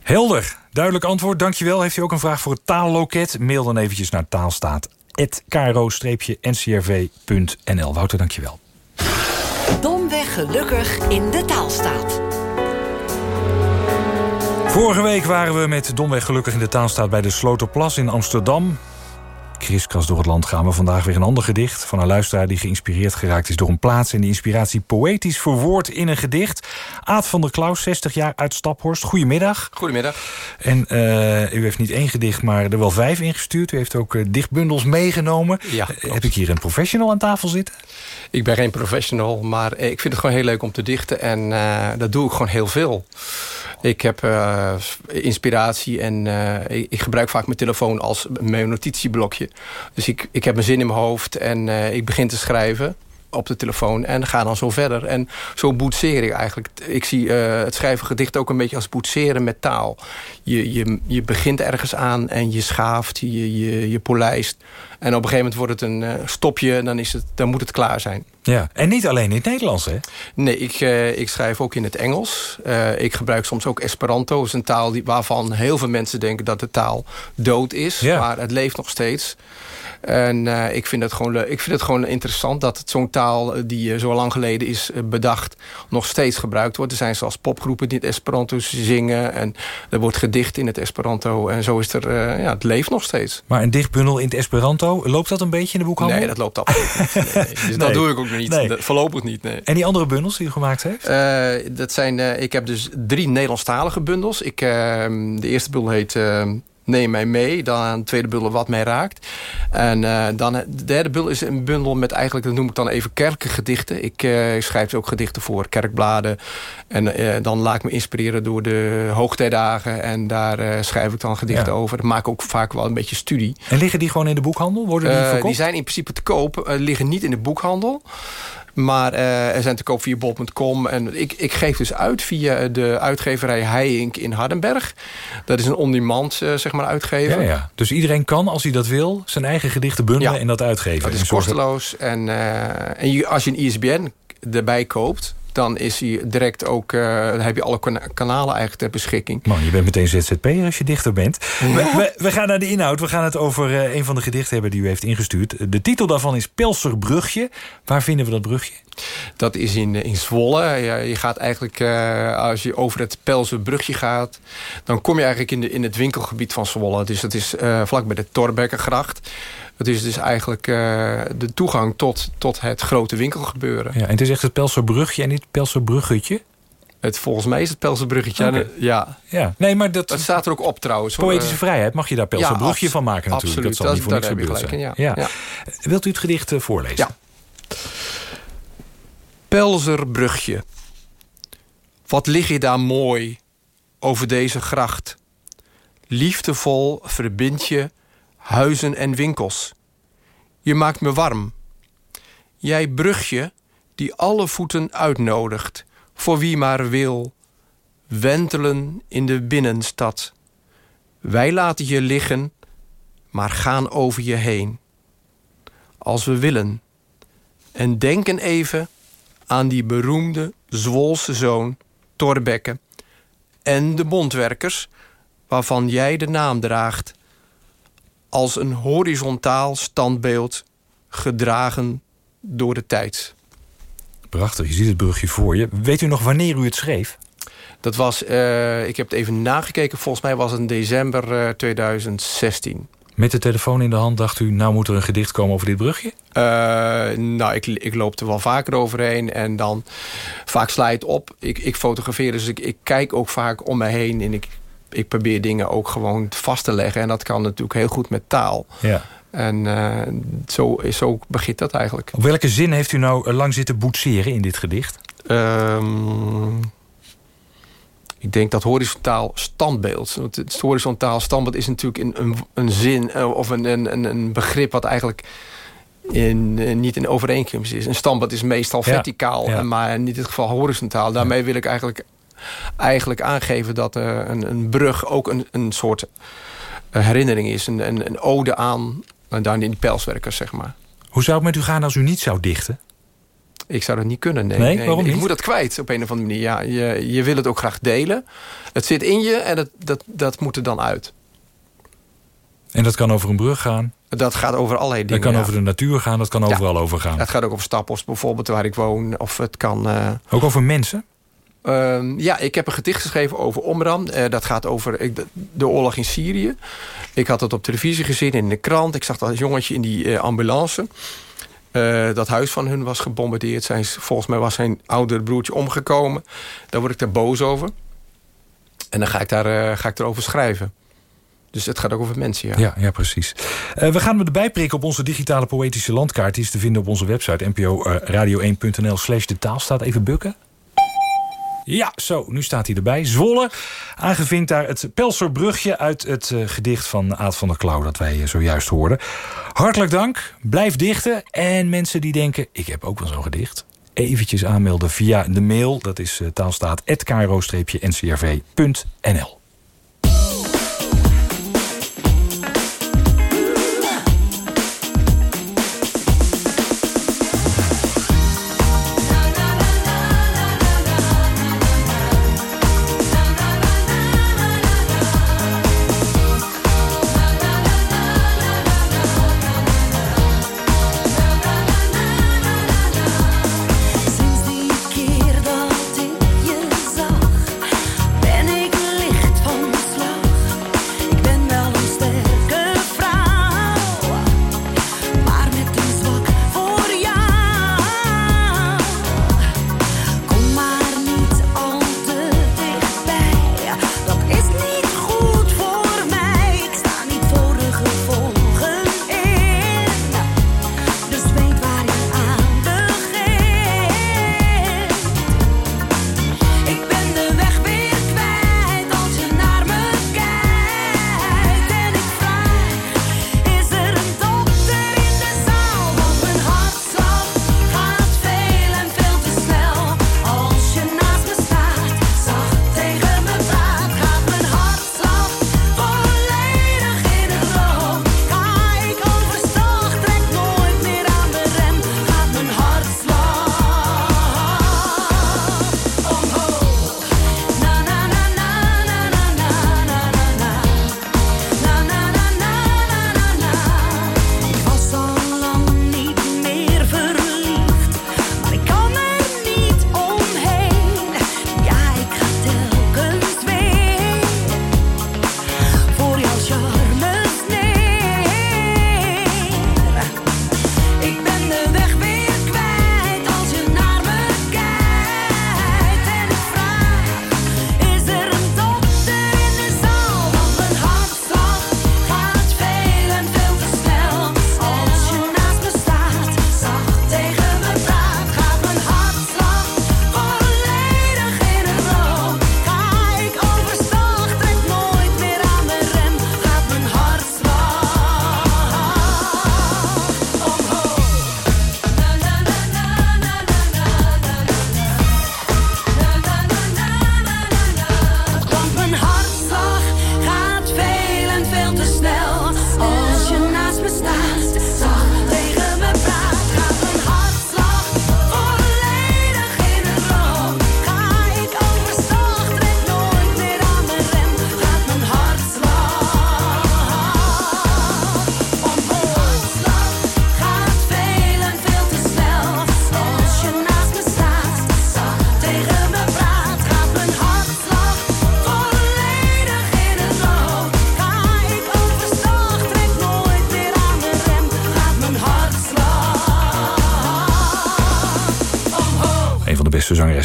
Helder, duidelijk antwoord. Dankjewel. Heeft u ook een vraag voor het taalloket? Mail dan eventjes naar taalstaat.kro-ncrv.nl. Wouter, dankjewel. Domweg gelukkig in de taalstaat. Vorige week waren we met Domweg gelukkig in de taalstaat... bij de Sloterplas in Amsterdam. Kriskras door het land gaan we vandaag weer een ander gedicht... van een luisteraar die geïnspireerd geraakt is door een plaats... en die inspiratie poëtisch verwoord in een gedicht. Aad van der Klaus, 60 jaar uit Staphorst. Goedemiddag. Goedemiddag. En uh, u heeft niet één gedicht, maar er wel vijf ingestuurd. U heeft ook uh, dichtbundels meegenomen. Ja, uh, heb ik hier een professional aan tafel zitten? Ik ben geen professional, maar ik vind het gewoon heel leuk om te dichten. En dat doe ik gewoon heel veel. Ik heb inspiratie en ik, gebruik vaak mijn telefoon als mijn notitieblokje. Dus ik, ik heb mijn zin in mijn hoofd en uh, ik begin te schrijven op de telefoon en ga dan zo verder. En zo boetseer ik eigenlijk. Ik zie het schrijven gedicht ook een beetje als boetseren met taal. Je, je, je begint ergens aan en je schaaft, je, je, je polijst. En op een gegeven moment wordt het een uh, stopje en dan, is het, dan moet het klaar zijn. Ja, en niet alleen in het Nederlands, hè? Nee, ik, uh, ik schrijf ook in het Engels. Uh, ik gebruik soms ook Esperanto. Dat is een taal die, waarvan heel veel mensen denken dat de taal dood is. Ja. Maar het leeft nog steeds. En uh, ik, vind het gewoon, ik vind het gewoon interessant dat zo'n taal die zo lang geleden is bedacht... nog steeds gebruikt wordt. Er zijn zelfs popgroepen die het Esperanto zingen. En er wordt gedicht in het Esperanto. En zo is er, ja, het leeft nog steeds. Maar een dichtbundel in het Esperanto, loopt dat een beetje in de boekhandel? Nee, dat loopt absoluut niet. Nee. Dus nee. dat doe ik ook niet. Dat, voorlopig niet, nee. En die andere bundels die u gemaakt heeft? dat zijn, ik heb dus drie Nederlandstalige bundels. Ik, de eerste bundel heet neem mij mee. Dan tweede bundel wat mij raakt. En uh, dan de derde bundel is een bundel met eigenlijk, dat noem ik dan even kerkengedichten. Ik uh, schrijf ook gedichten voor kerkbladen. En uh, dan laat ik me inspireren door de hoogtijdagen. En daar schrijf ik dan gedichten ja. over. Dat maak ik ook vaak wel een beetje studie. En liggen die gewoon in de boekhandel? Worden die verkocht? Die zijn in principe te koop. liggen niet in de boekhandel. Maar uh, er zijn te koop via bol.com. En ik, ik geef dus uit via de uitgeverij Heijink in Hardenberg. Dat is een on-demand uh, zeg maar, uitgever. Ja, ja. Dus iedereen kan, als hij dat wil, zijn eigen gedichten bundelen ja. en dat uitgeven. Dat is kosteloos. En, en als je een ISBN erbij koopt dan is hij direct ook, uh, dan heb je alle kanalen eigenlijk ter beschikking. Man, je bent meteen ZZP'er als je dichter bent. Ja. We, we, we, gaan naar de inhoud. We gaan het over uh, een van de gedichten hebben die u heeft ingestuurd. De titel daarvan is Pelserbrugje. Waar vinden we dat brugje? Dat is in, in Zwolle. Je gaat eigenlijk, uh, als je over het Pelserbrugje gaat... dan kom je eigenlijk in, de, in het winkelgebied van Zwolle. Dus dat is vlak bij de Torbekkengracht. Het is dus eigenlijk uh, de toegang tot, tot het grote winkelgebeuren. Ja, en het is echt het Pelserbrugje en niet het Pelserbruggetje? Het, volgens mij is het Pelserbruggetje. Ja. Ja, nee, maar dat... Het staat er ook op trouwens. Poëtische Eh, vrijheid mag je daar Pels ja, een brugje abs- van maken natuurlijk. absoluut. Dat zal niet voor Dat- niks gebeurd zijn. in, ja. Wilt u het gedicht eh, voorlezen? Ja. Pelzerbrugje. Wat lig je daar mooi over deze gracht. Liefdevol verbind je huizen en winkels. Je maakt me warm. Jij brugje die alle voeten uitnodigt, voor wie maar wil. Wentelen in de binnenstad. Wij laten je liggen, maar gaan over je heen. Als we willen. En denken even aan die beroemde Zwolse zoon Torbekke en de bondwerkers waarvan jij de naam draagt als een horizontaal standbeeld gedragen door de tijd. Prachtig, je ziet het brugje voor je. Weet u nog wanneer u het schreef? Dat was, eh, ik heb het even nagekeken, volgens mij was het in december eh, 2016. Met de telefoon in de hand dacht u... nou moet er een gedicht komen over dit brugje? Eh, nou, ik, ik loop er wel vaker overheen en dan vaak sla je het op. Ik, ik fotografeer, dus ik, ik kijk ook vaak om me heen en ik, ik probeer dingen ook gewoon vast te leggen. En dat kan natuurlijk heel goed met taal. Ja. En eh, zo, zo begint dat eigenlijk. Op welke zin heeft u nou eh, lang zitten boetseren in dit gedicht? Ehm, ik denk dat horizontaal standbeeld. Want het horizontaal standbeeld is natuurlijk een, een, een zin eh, of een, een, een begrip wat eigenlijk in, niet in overeenkomst is. Een standbeeld is meestal Ja, verticaal, ja. maar in dit geval horizontaal. Daarmee wil ik eigenlijk, eigenlijk aangeven dat eh, een, een brug ook een, een soort eh, herinnering is. Een, een, een ode aan daar in die pijlswerkers, zeg maar. Hoe zou het met u gaan als u niet zou dichten? Ik zou dat niet kunnen, nee. Nee, waarom Ik niet? moet dat kwijt op een of andere manier. Ja, je, je wil het ook graag delen. Het zit in je en dat, dat, dat moet er dan uit. En dat kan over een brug gaan. Dat gaat over allerlei Dat dingen. kan ja. over de natuur gaan, dat kan overal over gaan. Het gaat ook over Staphorst bijvoorbeeld, waar ik woon. Of het kan... eh, Ook over mensen? Ehm, ja, ik heb een gedicht geschreven over Omran. Eh, dat gaat over de, oorlog in Syrië. Ik had het op televisie gezien, in de krant. Ik zag dat jongetje in die eh, ambulance. Eh, dat huis van hun was gebombardeerd. Zijn, volgens mij was zijn oudere broertje omgekomen. Daar word ik daar boos over. En dan ga ik, daar, ga ik erover schrijven. Dus het gaat ook over mensen, ja. Ja, ja precies. We gaan hem erbij prikken op onze digitale poëtische landkaart. Die is te vinden op onze website nporadio1.nl slash de taal. Staat even bukken. Ja, zo, nu staat hij erbij. Zwolle, aangevinkt daar het Pelserbrugje uit het eh, gedicht van Aad van der Klauw... dat wij eh, zojuist hoorden. Hartelijk dank, blijf dichten. En mensen die denken, ik heb ook wel zo'n gedicht... eventjes aanmelden via de mail. Dat is uh, taalstaat.kro-ncrv.nl Sinds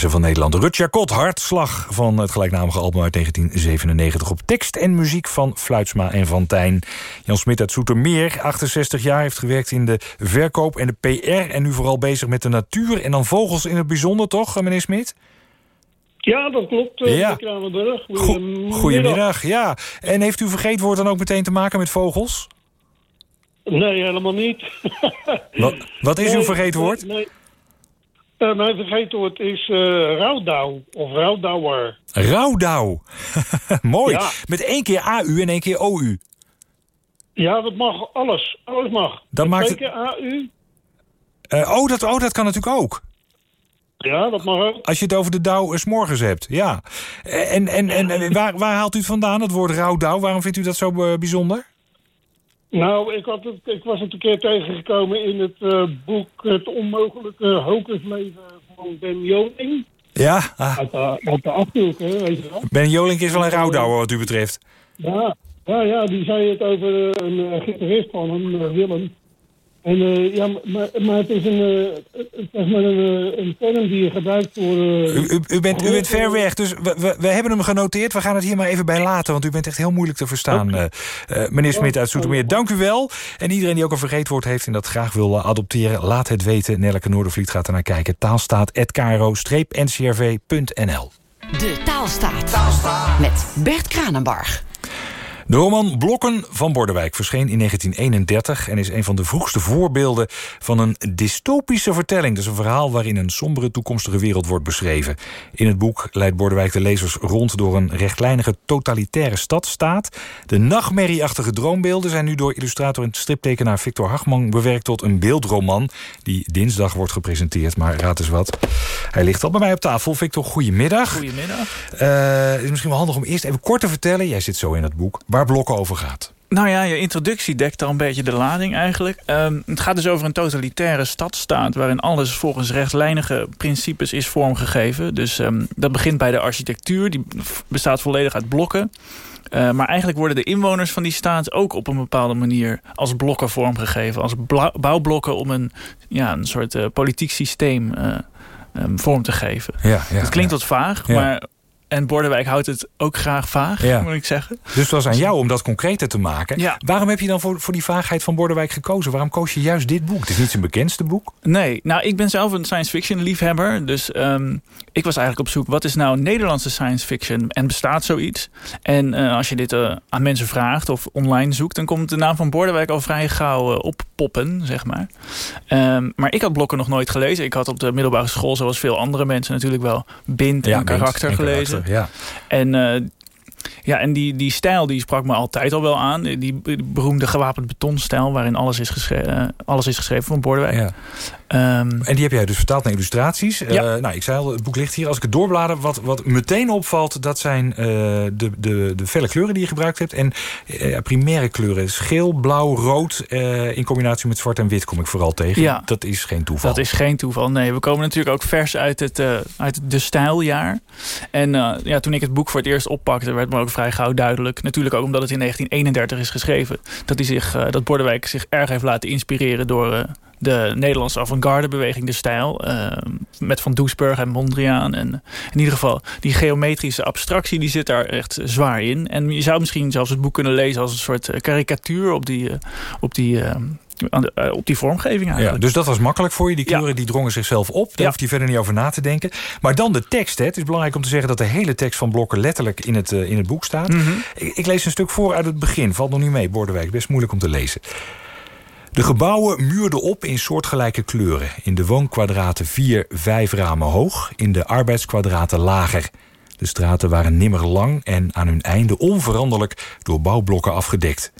zangeressen van Nederland. Rutja Kot, Hartslag van het gelijknamige album uit 1997... op tekst en muziek van Fluitsma en Van Tijn. Jan Smit uit Soetermeer, 68 jaar, heeft gewerkt in de verkoop en de PR... en nu vooral bezig met de natuur en dan vogels in het bijzonder, toch, eh, meneer Smit? Ja, dat klopt, uh, Ja. Kranenburg. Goedemiddag, ja. En heeft uw vergeetwoord dan ook meteen te maken met vogels? Nee, helemaal niet. Wat, wat is uw vergeetwoord? Nee, nee. Eh, mijn vergeetwoord is eh rouwdouw of rouwdouwer. Rauwdouw. Mooi. Ja. Met één keer AU en één keer OU. Ja, dat mag alles. Alles mag. Dat Met maakt twee keer AU. Eh, oh, dat, oh, dat kan natuurlijk ook. Ja, dat mag ook. Als je het over de dauw s morgens hebt, ja. En, en, en waar, waar haalt u het vandaan, het woord rouwdouw? Waarom vindt u dat zo bijzonder? Nou, ik, had het, ik was het een keer tegengekomen in het eh, boek Het Onmogelijke Hokusleven van Ben Joning. Ja, ah. Uit de, uit de Achterhoek, hè, weet je wel. Ben Jolink is wel een rouwdouwer wat u betreft. Ja, ja, ja, die zei het over eh, een eh, gitarist van hem, Willem. En eh, ja, maar, maar het is een, eh, maar een, eh, een term die je gebruikt voor... U, u, u bent, u bent ver weg, dus we, we, we hebben hem genoteerd. We gaan het hier maar even bij laten, want u bent echt heel moeilijk te verstaan. eh, eh, meneer Smit uit Soetermeer, dank u wel. En iedereen die ook een vergeetwoord heeft en dat graag wil adopteren... laat het weten. Nelleke Noordervliet gaat er naar kijken. Taalstaat.kro-ncrv.nl De Taalstaat. Met Bert Kranenbarg. De roman Blokken van Bordewijk verscheen in 1931... en is een van de vroegste voorbeelden van een dystopische vertelling. Dat is een verhaal waarin een sombere toekomstige wereld wordt beschreven. In het boek leidt Bordewijk de lezers rond... door een rechtlijnige totalitaire stadstaat. De nachtmerrieachtige droombeelden zijn nu door illustrator en striptekenaar Victor Hagman... bewerkt tot een beeldroman die dinsdag wordt gepresenteerd. Maar raad eens wat. Hij ligt al bij mij op tafel. Victor, goedemiddag. Goedemiddag. Eh, het is misschien wel handig om eerst even kort te vertellen... jij zit zo in het boek, Blokken over gaat. Nou ja, je introductie dekt al een beetje de lading eigenlijk. Ehm, het gaat dus over een totalitaire stadstaat... waarin alles volgens rechtlijnige principes is vormgegeven. Dus ehm, dat begint bij de architectuur. Die bestaat volledig uit blokken. Eh, maar eigenlijk worden de inwoners van die staat ook op een bepaalde manier als blokken vormgegeven. Als bouwblokken om een, ja, een soort eh, politiek systeem eh, ehm, vorm te geven. Ja, ja, het klinkt ja. wat vaag, maar... En Bordewijk houdt het ook graag vaag, Ja. moet ik zeggen. Dus het was aan jou om dat concreter te maken. Ja. Waarom heb je dan voor, voor die vaagheid van Bordewijk gekozen? Waarom koos je juist dit boek? Het is niet zijn bekendste boek. Nee, nou ik ben zelf een science fiction liefhebber. Dus ehm, ik was eigenlijk op zoek, wat is nou Nederlandse science fiction? En bestaat zoiets? En eh, als je dit eh, aan mensen vraagt of online zoekt... dan komt de naam van Bordewijk al vrij gauw eh, oppoppen, zeg maar. Ehm, maar ik had blokken nog nooit gelezen. Ik had op de middelbare school, zoals veel andere mensen... natuurlijk wel Bind en Ja, Karakter en gelezen. Ja. En... eh, ja, en die, die stijl die sprak me altijd al wel aan. Die, die beroemde gewapend betonstijl... waarin alles is, geschreven, eh, alles is geschreven van Bordewijk. Ja. Ehm, En die heb jij dus vertaald naar illustraties. Ja. Eh, nou, ik zei al, het boek ligt hier. Als ik het doorblader, wat, wat meteen opvalt... dat zijn eh, de, de, de felle kleuren die je gebruikt hebt. En eh, primaire kleuren. Geel, blauw, rood. in combinatie met zwart en wit kom ik vooral tegen. Ja. Dat is geen toeval. Dat is geen toeval. Nee, we komen natuurlijk ook vers uit het, uit de stijljaar. En ja, toen ik het boek voor het eerst oppakte, werd me ook vrij gauw duidelijk. Natuurlijk ook omdat het in 1931 is geschreven. Dat, hij zich, dat Bordewijk zich erg heeft laten inspireren door de Nederlandse avant-garde beweging, de stijl. eh, met Van Doesburg en Mondriaan. En in ieder geval, die geometrische abstractie die zit daar echt zwaar in. En je zou misschien zelfs het boek kunnen lezen als een soort eh, karikatuur op die, eh, op die, op die vormgeving Ja, eigenlijk. dus dat was makkelijk voor je. Die kleuren die drongen zichzelf op. Daar Ja. hoeft je verder niet over na te denken. Maar dan de tekst. Hè. Het is belangrijk om te zeggen dat de hele tekst van Blokker letterlijk in het, in het boek staat. Mhm. ik, ik lees een stuk voor uit het begin. Valt nog niet mee, Bordewijk. Best moeilijk om te lezen. De gebouwen muurden op in soortgelijke kleuren. In de woonkwadraten vier, vijf ramen hoog. In de arbeidskwadraten lager. De straten waren nimmer lang en aan hun einde onveranderlijk door bouwblokken afgedekt.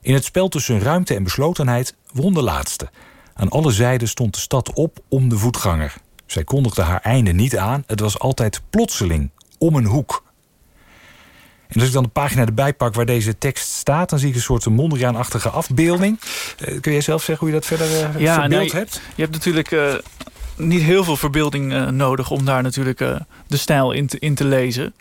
In het spel tussen ruimte en beslotenheid won de laatste. Aan alle zijden stond de stad op om de voetganger. Zij kondigde haar einde niet aan. Het was altijd plotseling, om een hoek. En als ik dan de pagina erbij pak waar deze tekst staat... dan zie ik een soort Mondriaan-achtige afbeelding. Eh, kun jij zelf zeggen hoe je dat verder uh, Ja, verbeeld nou, hebt? Je hebt natuurlijk... eh, niet heel veel verbeelding nodig om daar natuurlijk de stijl in te, in te lezen.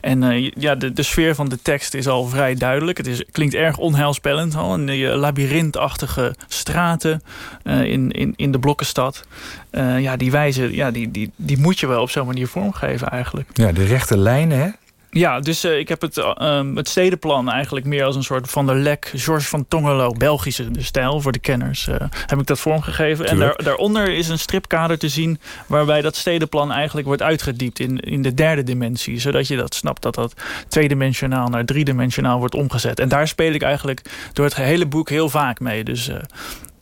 En ja, de, de sfeer van de tekst is al vrij duidelijk. Het is, klinkt erg onheilspellend al. En die labyrintachtige straten in, in, in de blokkenstad. ja, die wijze, ja, die, die, die moet je wel op zo'n manier vormgeven eigenlijk. Ja, de rechte lijnen, hè? Ja, dus uh, ik heb het, uh, het stedenplan eigenlijk meer als een soort van der Lek, George van Tongelo, Belgische stijl voor de kenners, uh, heb ik dat vormgegeven. En daar, daaronder is een stripkader te zien waarbij dat stedenplan eigenlijk wordt uitgediept in, in de derde dimensie. Zodat je dat snapt dat dat tweedimensionaal naar driedimensionaal wordt omgezet. En daar speel ik eigenlijk door het hele boek heel vaak mee. Dus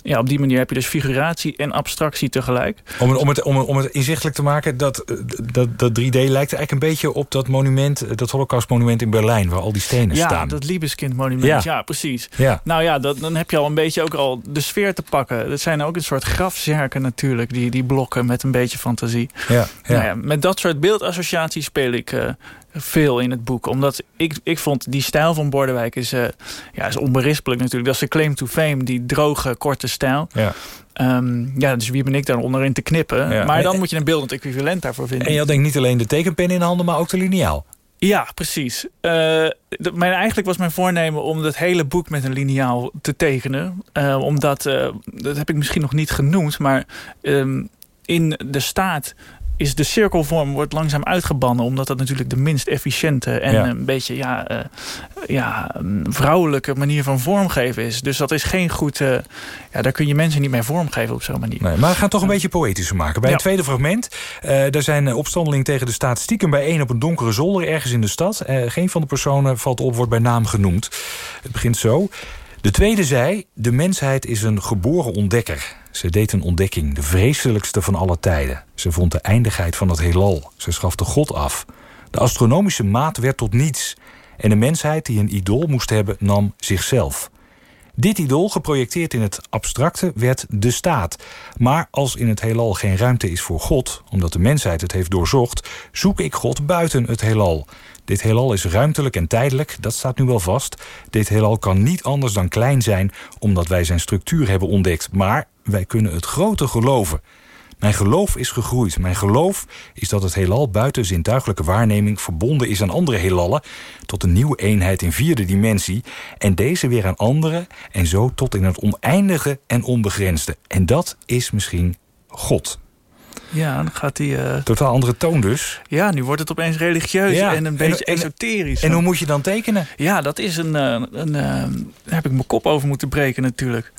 ja, op die manier heb je dus figuratie en abstractie tegelijk. Om, om, het, om, om het inzichtelijk te maken, dat, dat, dat 3D lijkt eigenlijk een beetje op dat monument, dat holocaustmonument in Berlijn, waar al die stenen ja, staan. Ja, dat Liebeskind monument, ja, ja precies. Ja. Nou ja, dat, dan heb je al een beetje ook al de sfeer te pakken. Dat zijn ook een soort grafzerken natuurlijk, die, die blokken met een beetje fantasie. Ja, ja. Nou ja met dat soort beeldassociaties speel ik... Uh, veel in het boek. Omdat ik, ik vond die stijl van Bordewijk is, uh, ja, is onberispelijk natuurlijk. Dat is de claim to fame, die droge, korte stijl. Ja. Um, ja, dus wie ben ik daar onderin te knippen? Ja. Maar dan moet je een beeldend equivalent daarvoor vinden. En je had denk niet alleen de tekenpen in handen, maar ook de liniaal. Ja, precies. Uh, de, mijn, eigenlijk was mijn voornemen om het hele boek met een liniaal te tekenen. Uh, omdat, uh, dat heb ik misschien nog niet genoemd, maar um, in de staat is de cirkelvorm wordt langzaam uitgebannen. Omdat dat natuurlijk de minst efficiënte en Ja. een beetje ja, uh, ja, vrouwelijke manier van vormgeven is. Dus dat is geen goed... Uh, ja, daar kun je mensen niet mee vormgeven op zo'n manier. Nee, maar we gaan het toch een beetje poëtischer maken. Bij Ja. het tweede fragment, uh, daar zijn opstandelingen tegen de staat stiekem bijeen op een donkere zolder ergens in de stad. Geen van de personen valt op, wordt bij naam genoemd. Het begint zo. De tweede zei, de mensheid is een geboren ontdekker. Ze deed een ontdekking, de vreselijkste van alle tijden. Ze vond de eindigheid van het heelal. Ze schafte God af. De astronomische maat werd tot niets. En de mensheid die een idool moest hebben, nam zichzelf. Dit idool, geprojecteerd in het abstracte, werd de staat. Maar als in het heelal geen ruimte is voor God, omdat de mensheid het heeft doorzocht, zoek ik God buiten het heelal. Dit heelal is ruimtelijk en tijdelijk, dat staat nu wel vast. Dit heelal kan niet anders dan klein zijn, omdat wij zijn structuur hebben ontdekt. Maar wij kunnen het grote geloven. Mijn geloof is gegroeid. Mijn geloof is dat het heelal buiten zintuigelijke waarneming verbonden is aan andere heelallen, tot een nieuwe eenheid in vierde dimensie, en deze weer aan andere, en zo tot in het oneindige en onbegrensde. En dat is misschien God. Ja, dan gaat die... Uh... Totaal andere toon dus. Ja, nu wordt het opeens religieus Ja, en een en- beetje en- esoterisch. En hoe moet je dan tekenen? Ja, dat is een... eh, een eh, daar heb ik mijn kop over moeten breken natuurlijk.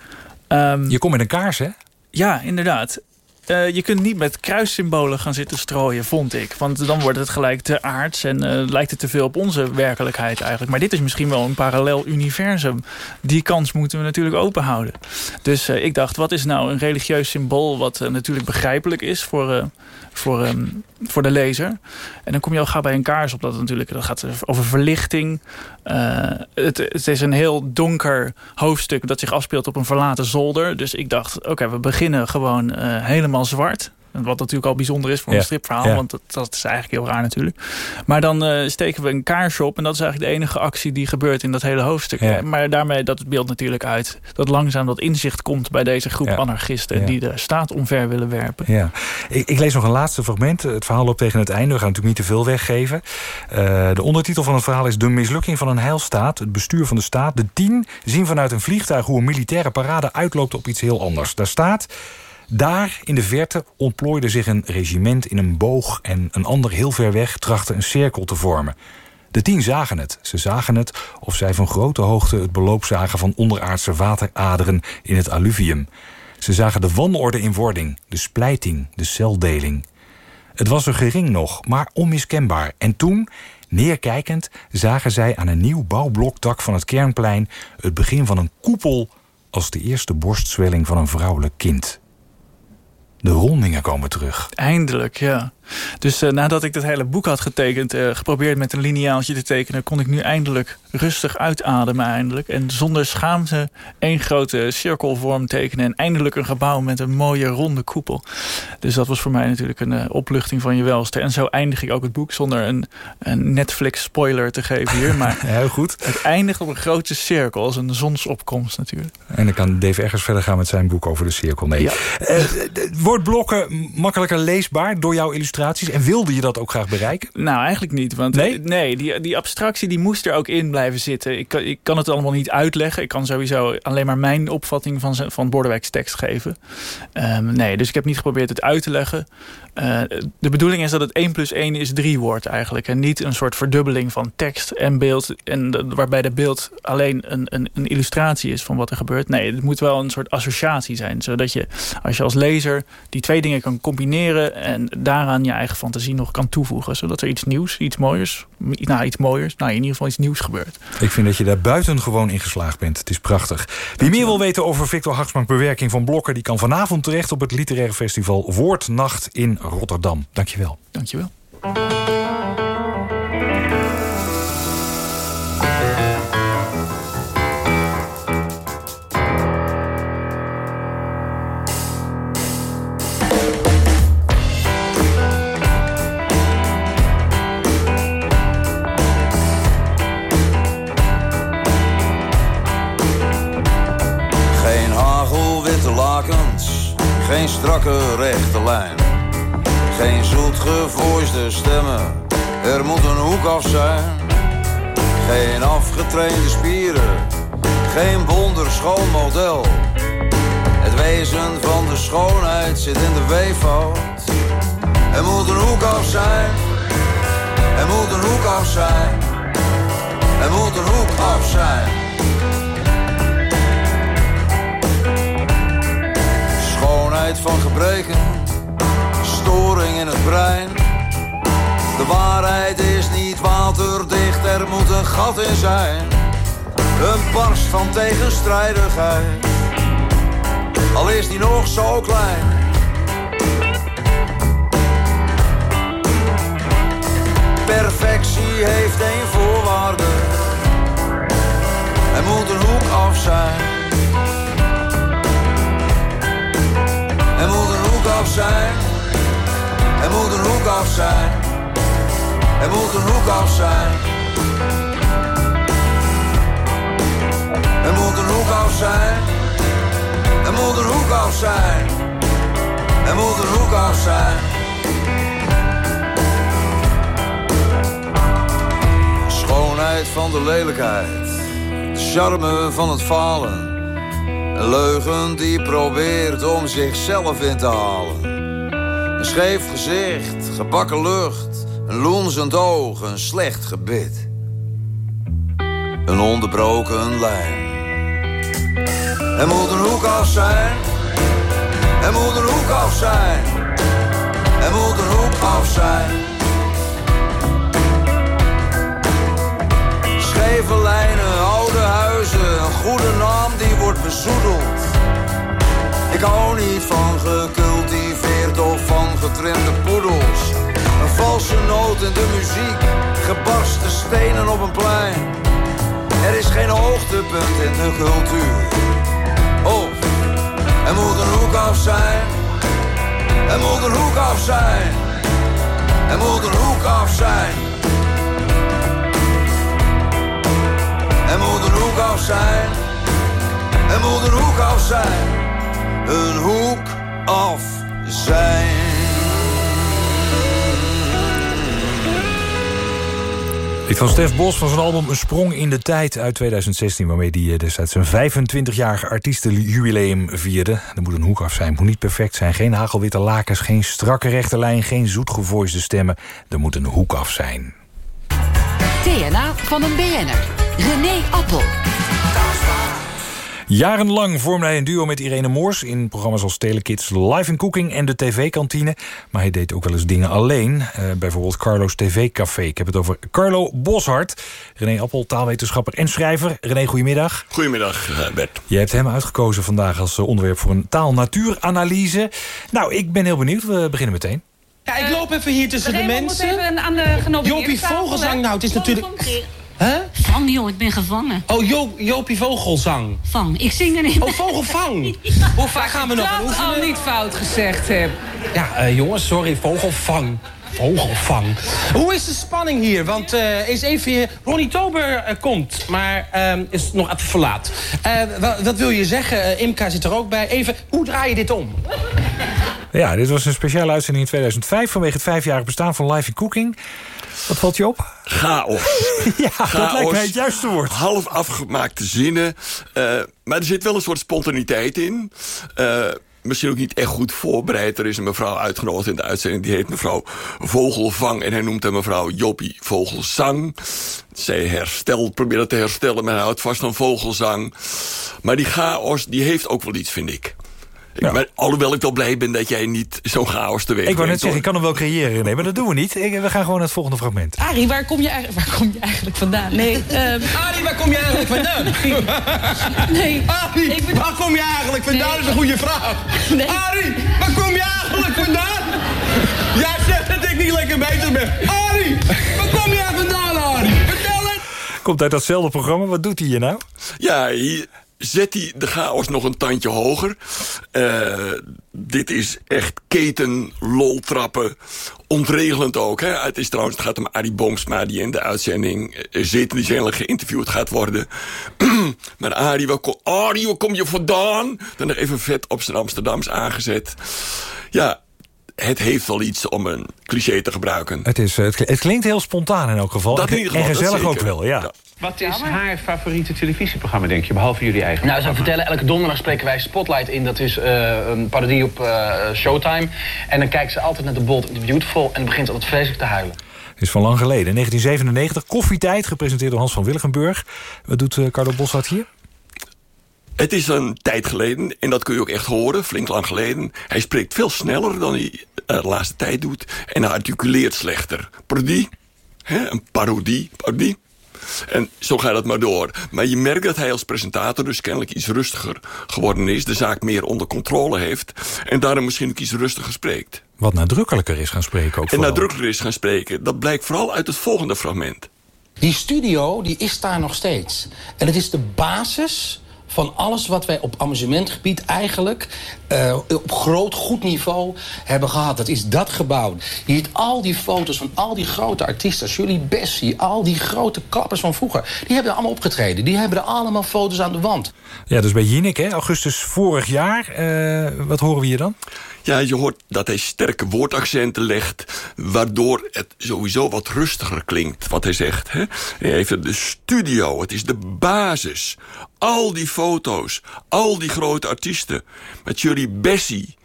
Ehm, Je komt met een kaars, hè? Ja, inderdaad. Eh, je kunt niet met kruissymbolen gaan zitten strooien, vond ik. Want dan wordt het gelijk te aards en eh, lijkt het te veel op onze werkelijkheid eigenlijk. Maar dit is misschien wel een parallel universum. Die kans moeten we natuurlijk open houden. Dus eh, ik dacht, wat is nou een religieus symbool... wat natuurlijk begrijpelijk is voor, voor, ehm, voor de lezer. En dan kom je al gauw bij een kaars op. Dat, natuurlijk, dat gaat over verlichting. Eh, het, het is een heel donker hoofdstuk dat zich afspeelt op een verlaten zolder. Dus ik dacht, oké, we beginnen gewoon eh, helemaal zwart. Wat natuurlijk al bijzonder is voor Ja. een stripverhaal. Ja. Want dat, dat is eigenlijk heel raar natuurlijk. Maar dan eh, steken we een kaars op. En dat is eigenlijk de enige actie die gebeurt in dat hele hoofdstuk. Ja. Maar daarmee dat het beeld natuurlijk uit. Dat langzaam dat inzicht komt bij deze groep anarchisten. Die de staat omver willen werpen. Ja, ik, ik lees nog een laatste fragment. Het verhaal loopt tegen het einde. We gaan natuurlijk niet te veel weggeven. Eh, de ondertitel van het verhaal is... De mislukking van een heilstaat, het bestuur van de staat. De tien zien vanuit een vliegtuig hoe een militaire parade uitloopt op iets heel anders. Daar staat... Daar in de verte ontplooide zich een regiment in een boog... en een ander heel ver weg trachtte een cirkel te vormen. De tien zagen het. Ze zagen het of zij van grote hoogte het beloop zagen... van onderaardse wateraderen in het alluvium. Ze zagen de wanorde in wording, de splijting, de celdeling. Het was er gering nog, maar onmiskenbaar. En toen, neerkijkend, zagen zij aan een nieuw bouwblokdak van het kernplein... het begin van een koepel als de eerste borstzwelling van een vrouwelijk kind. De rondingen komen terug. Eindelijk, ja. Dus eh, nadat ik dat hele boek had getekend... eh, geprobeerd met een lineaaltje te tekenen... kon ik nu eindelijk rustig uitademen eindelijk. En zonder schaamte één grote cirkelvorm tekenen... en eindelijk een gebouw met een mooie ronde koepel. Dus dat was voor mij natuurlijk een eh, opluchting van je welste. En zo eindig ik ook het boek zonder een, een Netflix-spoiler te geven hier. Maar Heel goed. het eindigt op een grote cirkel, als een zonsopkomst natuurlijk. En dan kan Dave Eggers verder gaan met zijn boek over de cirkel. Nee. Ja. Eh, d- wordt blokken makkelijker leesbaar door jouw illustraties? En wilde je dat ook graag bereiken? Nou, eigenlijk niet. Want Nee? nee die, die abstractie die moest er ook in blijven zitten. Ik, kan- ik kan het allemaal niet uitleggen. Ik kan sowieso alleen maar mijn opvatting van, van Bordewijks tekst geven. Ehm, nee, dus ik heb niet geprobeerd het uit te leggen. Eh, de bedoeling is dat het 1 plus 1 is 3 wordt eigenlijk. En niet een soort verdubbeling van tekst en beeld. En de- waarbij de beeld alleen een, een, een illustratie is van wat er gebeurt. Nee, het moet wel een soort associatie zijn. Zodat je, als je als lezer die twee dingen kan combineren... en daaraan je eigen fantasie nog kan toevoegen. Zodat er iets nieuws, iets mooiers... Nou, iets mooiers, nou in ieder geval iets nieuws gebeurt. Ik vind dat je daar buitengewoon in geslaagd bent. Het is prachtig. Wie meer wil weten over Victor Hagsman's bewerking van blokken... die kan vanavond terecht op het literaire festival Woordnacht in Rotterdam. Dankjewel. Dankjewel. Geen hagelwitte lakens, geen strakke rechte lijn. Geen zoet gevoiste stemmen, er moet een hoek af zijn. Geen afgetrainde spieren, geen bonder schoon model. Het wezen van de schoonheid zit in de weeffout. Er moet een hoek af zijn, er moet een hoek af zijn. Er moet een hoek af zijn. schoonheid van gebreken, storing in het brein. De waarheid is niet waterdicht, er moet een gat in zijn. Een barst van tegenstrijdigheid, al is die nog zo klein. Perfectie heeft één voorwaarde, er moet een hoek af zijn. Er moet een hoek af zijn. Er moet een hoek af zijn. Er moet een hoek af zijn. Er moet een hoek af zijn. Er moet een hoek af zijn. Er moet een hoek af zijn. Schoonheid van de lelijkheid. De charme van het falen. Een leugen die probeert om zichzelf in te halen. Scheef gezicht, gebakken lucht, een loenzend oog, een slecht gebit. Een onderbroken lijn. Er moet een hoek af zijn. Er moet een hoek af zijn. Er moet een hoek af zijn. Scheve lijnen, oude huizen, een goede naam die wordt bezoedeld. Ik hou niet van gecultiveerd van getrimde poedels. Een valse noot in de muziek, gebarsten stenen op een plein. Er is geen hoogtepunt in de cultuur. Of er moet een hoek af zijn. Er moet een hoek af zijn. Er moet een hoek af zijn. Er moet een hoek af zijn. Er moet een hoek af zijn. Een hoek af zijn. Dit van Stef Bos van zijn album Een Sprong in de Tijd uit 2016... waarmee hij destijds zijn 25-jarige artiestenjubileum vierde. Er moet een hoek af zijn, moet niet perfect zijn. Geen hagelwitte lakens, geen strakke rechte lijn... geen zoetgevoiste stemmen. Er moet een hoek af zijn. TNA van een BN'er. René Appel. Jarenlang vormde hij een duo met Irene Moors... in programma's als Telekids, Live in Cooking en de TV-kantine. Maar hij deed ook wel eens dingen alleen. eh, bijvoorbeeld Carlo's TV-café. Ik heb het over Carlo Boshart. René Appel, taalwetenschapper en schrijver. René, goedemiddag. Goedemiddag, eh, Bert. Je hebt hem uitgekozen vandaag als eh, onderwerp voor een taal-natuuranalyse. Nou, ik ben heel benieuwd. We beginnen meteen. Ja, ik loop even hier tussen de mensen. moet even aan de Jopie Vogelzang, nou, het is natuurlijk... Hè? Vang, joh, ik ben gevangen. Oh, Jo- Jopie Vogelzang. Vang, ik zing er niet. Oh, Vogelvang. Hoe vaak gaan we nog dat oefenen? al niet fout gezegd heb. Ja, eh, jongens, sorry, Vogelvang. Vogelvang. Hoe is de spanning hier? Want eh is even... Ronnie Tober eh, komt, maar is nog even verlaat. Eh, wa- wat wil je zeggen? Eh, Imka zit er ook bij. Even, hoe draai je dit om? Ja, dit was een speciale uitzending in 2005... vanwege het vijfjarig bestaan van Live in Cooking. Wat valt je op? Chaos. ja, dat Chaos, lijkt mij het juiste woord. Half afgemaakte zinnen. eh, maar er zit wel een soort spontaniteit in. Eh, misschien ook niet echt goed voorbereid. Er is een mevrouw uitgenodigd in de uitzending. Die heet mevrouw Vogelvang. En hij noemt haar mevrouw Jopie Vogelzang. Zij herstelt, probeert het te herstellen. Maar hij houdt vast aan Vogelzang. Maar die chaos, die heeft ook wel iets, vind ik. Maar, alhoewel ik wel blij ben dat jij niet zo'n chaos teweeg Ik wou net zeggen, ik kan hem wel creëren, nee, maar dat doen we niet. Ik- we gaan gewoon naar het volgende fragment. Arie, waar kom je, eigenlijk- waar kom je eigenlijk vandaan? Nee, ehm Arie, waar kom je eigenlijk vandaan? nee. Arie, ik ben- waar kom je eigenlijk vandaan? Nee. Dat is een goede vraag. Nee. Arie, waar kom je eigenlijk vandaan? Jij zegt dat ik niet lekker bezig ben. Arie, waar kom jij vandaan, Arie? Vertel het. Komt uit datzelfde programma, wat doet hij hier nou? Ja, hier zet hij de chaos nog een tandje hoger. Eh, dit is echt keten, loltrappen, ontregelend ook. Hè? Het is trouwens, het gaat om Arie Boomsma die in de uitzending eh, zit... en die zeker geïnterviewd gaat worden. maar Arie waar, kom, Arie, waar kom je vandaan? Dan nog even vet op zijn Amsterdams aangezet. Ja, het heeft wel iets om een cliché te gebruiken. Het, is, eh, het, kl- het klinkt heel spontaan in elk geval. Dat in ieder geval, en dat gezellig ook wel, ja. Wat is haar favoriete televisieprogramma, denk je, behalve jullie eigen? Nou, zou ik vertellen, elke donderdag spreken wij Spotlight in. Dat is eh, een parodie op eh, Showtime. En dan kijken ze altijd naar The Bold and the Beautiful... en dan begint ze altijd vreselijk te huilen. Het is van lang geleden. 1997, Koffietijd, gepresenteerd door Hans van Willigenburg. Wat doet eh, Carlo Boshart hier? Het is een tijd geleden, en dat kun je ook echt horen, flink lang geleden. Hij spreekt veel sneller dan hij de laatste tijd doet. En hij articuleert slechter. Parodie, hè? een parodie, parodie. En zo gaat het maar door. Maar je merkt dat hij als presentator dus kennelijk iets rustiger geworden is. De zaak meer onder controle heeft. En daarom misschien ook iets rustiger spreekt. Wat nadrukkelijker is gaan spreken ook En vooral. nadrukkelijker is gaan spreken. Dat blijkt vooral uit het volgende fragment. Die studio die is daar nog steeds. En het is de basis van alles wat wij op amusementgebied eigenlijk eh, op groot, goed niveau hebben gehad. Dat is dat gebouw. Je ziet al die foto's van al die grote artiesten. Julie Bessie, al die grote klappers van vroeger. Die hebben er allemaal opgetreden. Die hebben er allemaal foto's aan de wand. Ja, dus bij Jinek, hè, augustus vorig jaar. Eh, wat horen we hier dan? Ja, je hoort dat hij sterke woordaccenten legt... waardoor het sowieso wat rustiger klinkt, wat hij zegt. Hè? Even de studio, het is de basis. Al die foto's, al die grote artiesten. Met Bessie.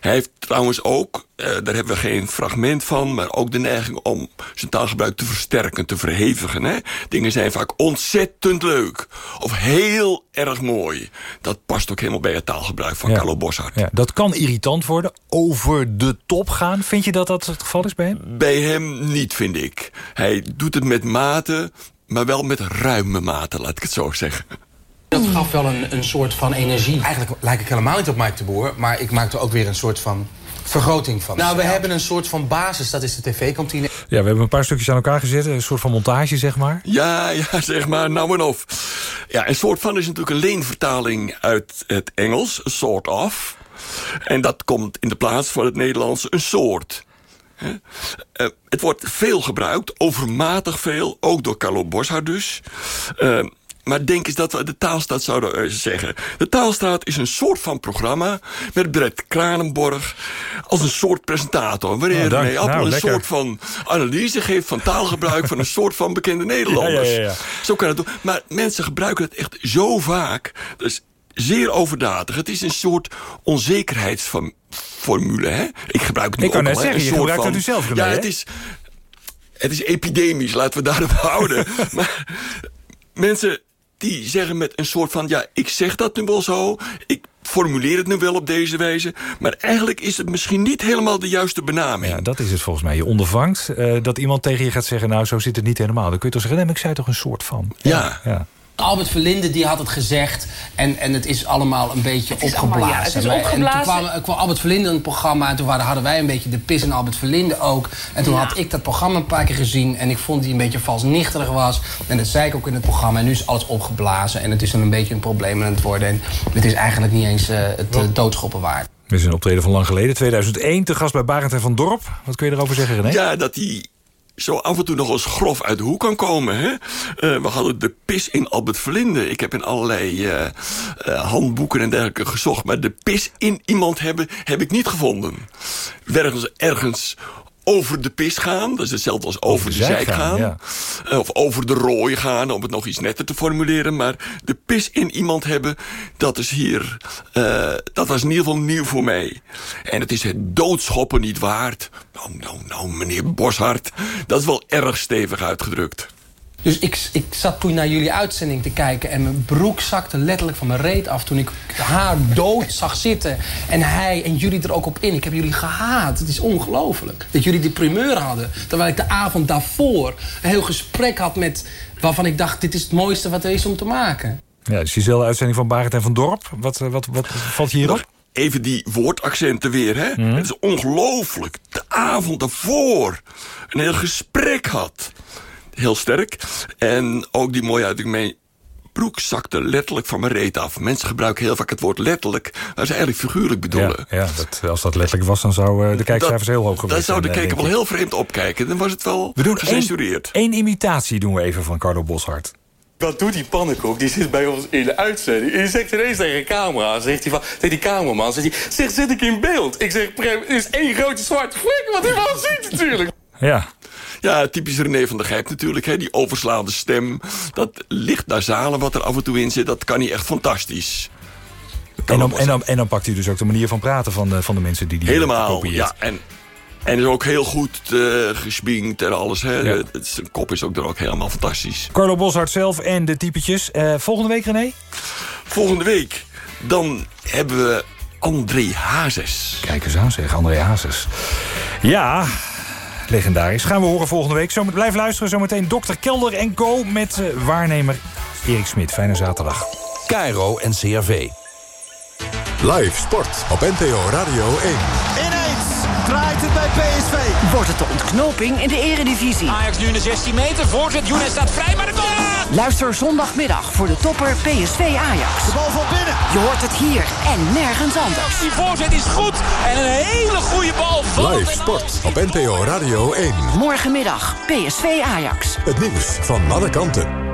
Hij heeft trouwens ook, eh, daar hebben we geen fragment van... maar ook de neiging om zijn taalgebruik te versterken, te verhevigen. Hè? Dingen zijn vaak ontzettend leuk. Of heel erg mooi. Dat past ook helemaal bij het taalgebruik van Ja. Carlo Boshart. Ja, dat kan irritant worden, over de top gaan. Vind je dat dat het geval is bij hem? Bij hem niet, vind ik. Hij doet het met mate, maar wel met ruime mate, laat ik het zo zeggen. Dat gaf wel een, een soort van energie. Eigenlijk lijk ik helemaal niet op Mike de Boer, maar ik maak er ook weer een soort van vergroting van. Nou, we hebben een soort van basis, dat is de tv-kantine. Ja, we hebben een paar stukjes aan elkaar gezet. Een soort van montage, zeg maar. Ja, ja, zeg maar, nou en of. Ja, een soort van is natuurlijk een leenvertaling uit het Engels, a sort of. En dat komt in de plaats van het Nederlands een soort. Eh, het wordt veel gebruikt, overmatig veel, ook door Carlo Boshart dus. Eh, maar denk eens dat we de taalstaat zouden eh, zeggen. De taalstaat is een soort van programma met Brett Kranenborg als een soort presentator. Wanneer Oh. René Appel Nou, een lekker. soort van analyse geeft van taalgebruik van een soort van bekende Nederlanders. Ja, ja, ja, ja. Zo kan het doen. Maar mensen gebruiken het echt zo vaak. Dus zeer overdadig. Het is een soort onzekerheidsformule. Hè? Ik gebruik het nu Ik kan ook net zeggen, je gebruikt van- het u zelf, Ja, het is, het is epidemisch. Laten we daarop houden. maar mensen die zeggen met een soort van... ja, ik zeg dat nu wel zo. Ik formuleer het nu wel op deze wijze. Maar eigenlijk is het misschien niet helemaal de juiste benaming. Ja, dat is het volgens mij. Je ondervangt eh, dat iemand tegen je gaat zeggen... nou, zo zit het niet helemaal. Dan kun je toch zeggen, nee, maar ik zei toch een soort van. Ja. ja. Albert Verlinde die had het gezegd en, en het is allemaal een beetje is opgeblazen. allemaal- ja, het is opgeblazen. En toen kwam, kwam Albert Verlinde in het programma en toen waren, hadden wij een beetje de pis en Albert Verlinde ook. En toen Ja. had ik dat programma een paar keer gezien en ik vond die een beetje valsnichterig was. En dat zei ik ook in het programma en nu is alles opgeblazen en het is dan een beetje een probleem aan het worden. En het is eigenlijk niet eens eh, het uh, doodschoppen waard. Dit is een optreden van lang geleden, 2001. Te gast bij Barend en van Dorp. Wat kun je erover zeggen, René? Ja, dat hij zo af en toe nog eens grof uit de hoek kan komen. Hè? Eh, we hadden de pis in Albert Verlinde. Ik heb in allerlei eh, eh, handboeken en dergelijke gezocht. Maar de pis in iemand hebben, heb ik niet gevonden. Ergens, ergens over de pis gaan. Dat is hetzelfde als over, de, zijk gaan. ja. Eh, Of over de rooi gaan, om het nog iets netter te formuleren. Maar de pis in iemand hebben, dat is hier... eh, dat was in ieder geval nieuw voor mij. En het is het doodschoppen niet waard. Nou, nou, nou, meneer Boshart. Dat is wel erg stevig uitgedrukt. Dus ik, ik zat toen naar jullie uitzending te kijken... en mijn broek zakte letterlijk van mijn reet af... toen ik haar dood zag zitten. En hij en jullie er ook op in. Ik heb jullie gehaat. Het is ongelooflijk. Dat jullie die primeur hadden. Terwijl ik de avond daarvoor een heel gesprek had met... waarvan ik dacht, dit is het mooiste wat er is om te maken. Ja, dus diezelfde uitzending van Barend en van Dorp. Wat, eh, wat, wat valt je hierop? Even die woordaccenten weer, hè? Het is ongelooflijk. De avond daarvoor een heel gesprek had. Heel sterk. En ook die mooie uitdrukking, mijn broek zakte letterlijk van mijn reet af. Mensen gebruiken heel vaak het woord letterlijk... maar ze eigenlijk figuurlijk bedoelen. Ja, ja dat, als dat letterlijk was, dan zou eh, de kijkcijfers heel hoog geweest Daar zou de zijn, eh, kijker wel heel vreemd opkijken. Dan was het wel We doen gecensureerd. één, één imitatie doen we even van Carlo Boshart. Wat doet die pannenkoek? Die zit bij ons in de uitzending. En die zegt ineens tegen de camera. Zegt hij van, tegen die cameraman. Zegt hij, zeg, zit ik in beeld? Ik zeg, Prem, het is één grote zwarte vlek wat hij wel ziet natuurlijk. Ja. Ja, typisch René van der Gijp natuurlijk. Hè? Die overslaande stem. Dat licht nasale wat er af en toe in zit. Dat kan hij echt fantastisch. En dan, en, dan, en dan pakt hij dus ook de manier van praten van de, van de mensen die die Helemaal, kopieert. ja. En, en is ook heel goed gesminkt en alles. Hè? Ja. Het- Zijn kop is ook er ook helemaal fantastisch. Carlo Boshart zelf en de typetjes. Eh, volgende week, René? Volgende week, dan hebben we André Hazes. Kijk eens aan, zeg, André Hazes. Ja, legendarisch. Gaan we horen volgende week. Zo, blijf luisteren, zometeen Dr. Kelder en Co. met eh, waarnemer Erik Smit. Fijne zaterdag. Cairo en CRV. Live sport op NPO Radio 1. Draait het bij PSV. Wordt het de ontknoping in de eredivisie? Ajax nu in de 16 meter. Voorzet. Younes staat vrij, maar de goal! Luister zondagmiddag voor de topper PSV Ajax. De bal van binnen. Je hoort het hier en nergens anders. Die voorzet is goed. En een hele goede bal. van Live sport op NPO Radio 1. Morgenmiddag PSV Ajax. Het nieuws van alle kanten.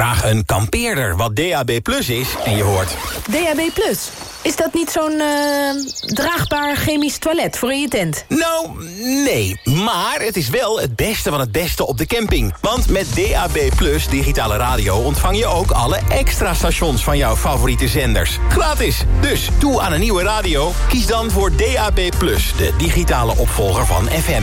Vraag een kampeerder wat DAB Plus is en je hoort... DAB Plus. Is dat niet zo'n eh, draagbaar chemisch toilet voor in je tent? Nou, nee. Maar het is wel het beste van het beste op de camping. Want met DAB Plus digitale radio ontvang je ook alle extra stations van jouw favoriete zenders. Gratis. Dus toe aan een nieuwe radio. Kies dan voor DAB Plus, de digitale opvolger van FM.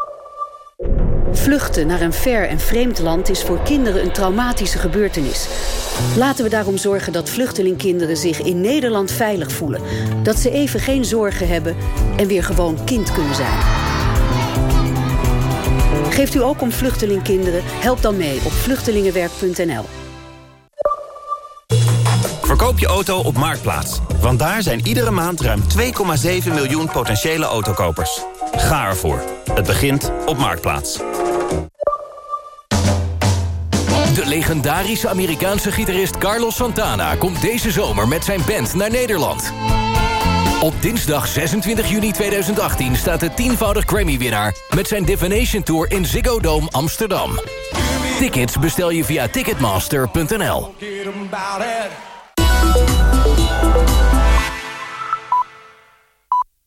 Vluchten naar een ver en vreemd land is voor kinderen een traumatische gebeurtenis. Laten we daarom zorgen dat vluchtelingkinderen zich in Nederland veilig voelen. Dat ze even geen zorgen hebben en weer gewoon kind kunnen zijn. Geeft u ook om vluchtelingkinderen? Help dan mee op vluchtelingenwerk.nl. Verkoop je auto op Marktplaats. Want daar zijn iedere maand ruim 2,7 miljoen potentiële autokopers. Ga ervoor. Het begint op Marktplaats. De legendarische Amerikaanse gitarist Carlos Santana komt deze zomer met zijn band naar Nederland. Op dinsdag 26 juni 2018 staat de tienvoudig Grammy-winnaar... met zijn Divination Tour in Ziggo Dome Amsterdam. Tickets bestel je via ticketmaster.nl.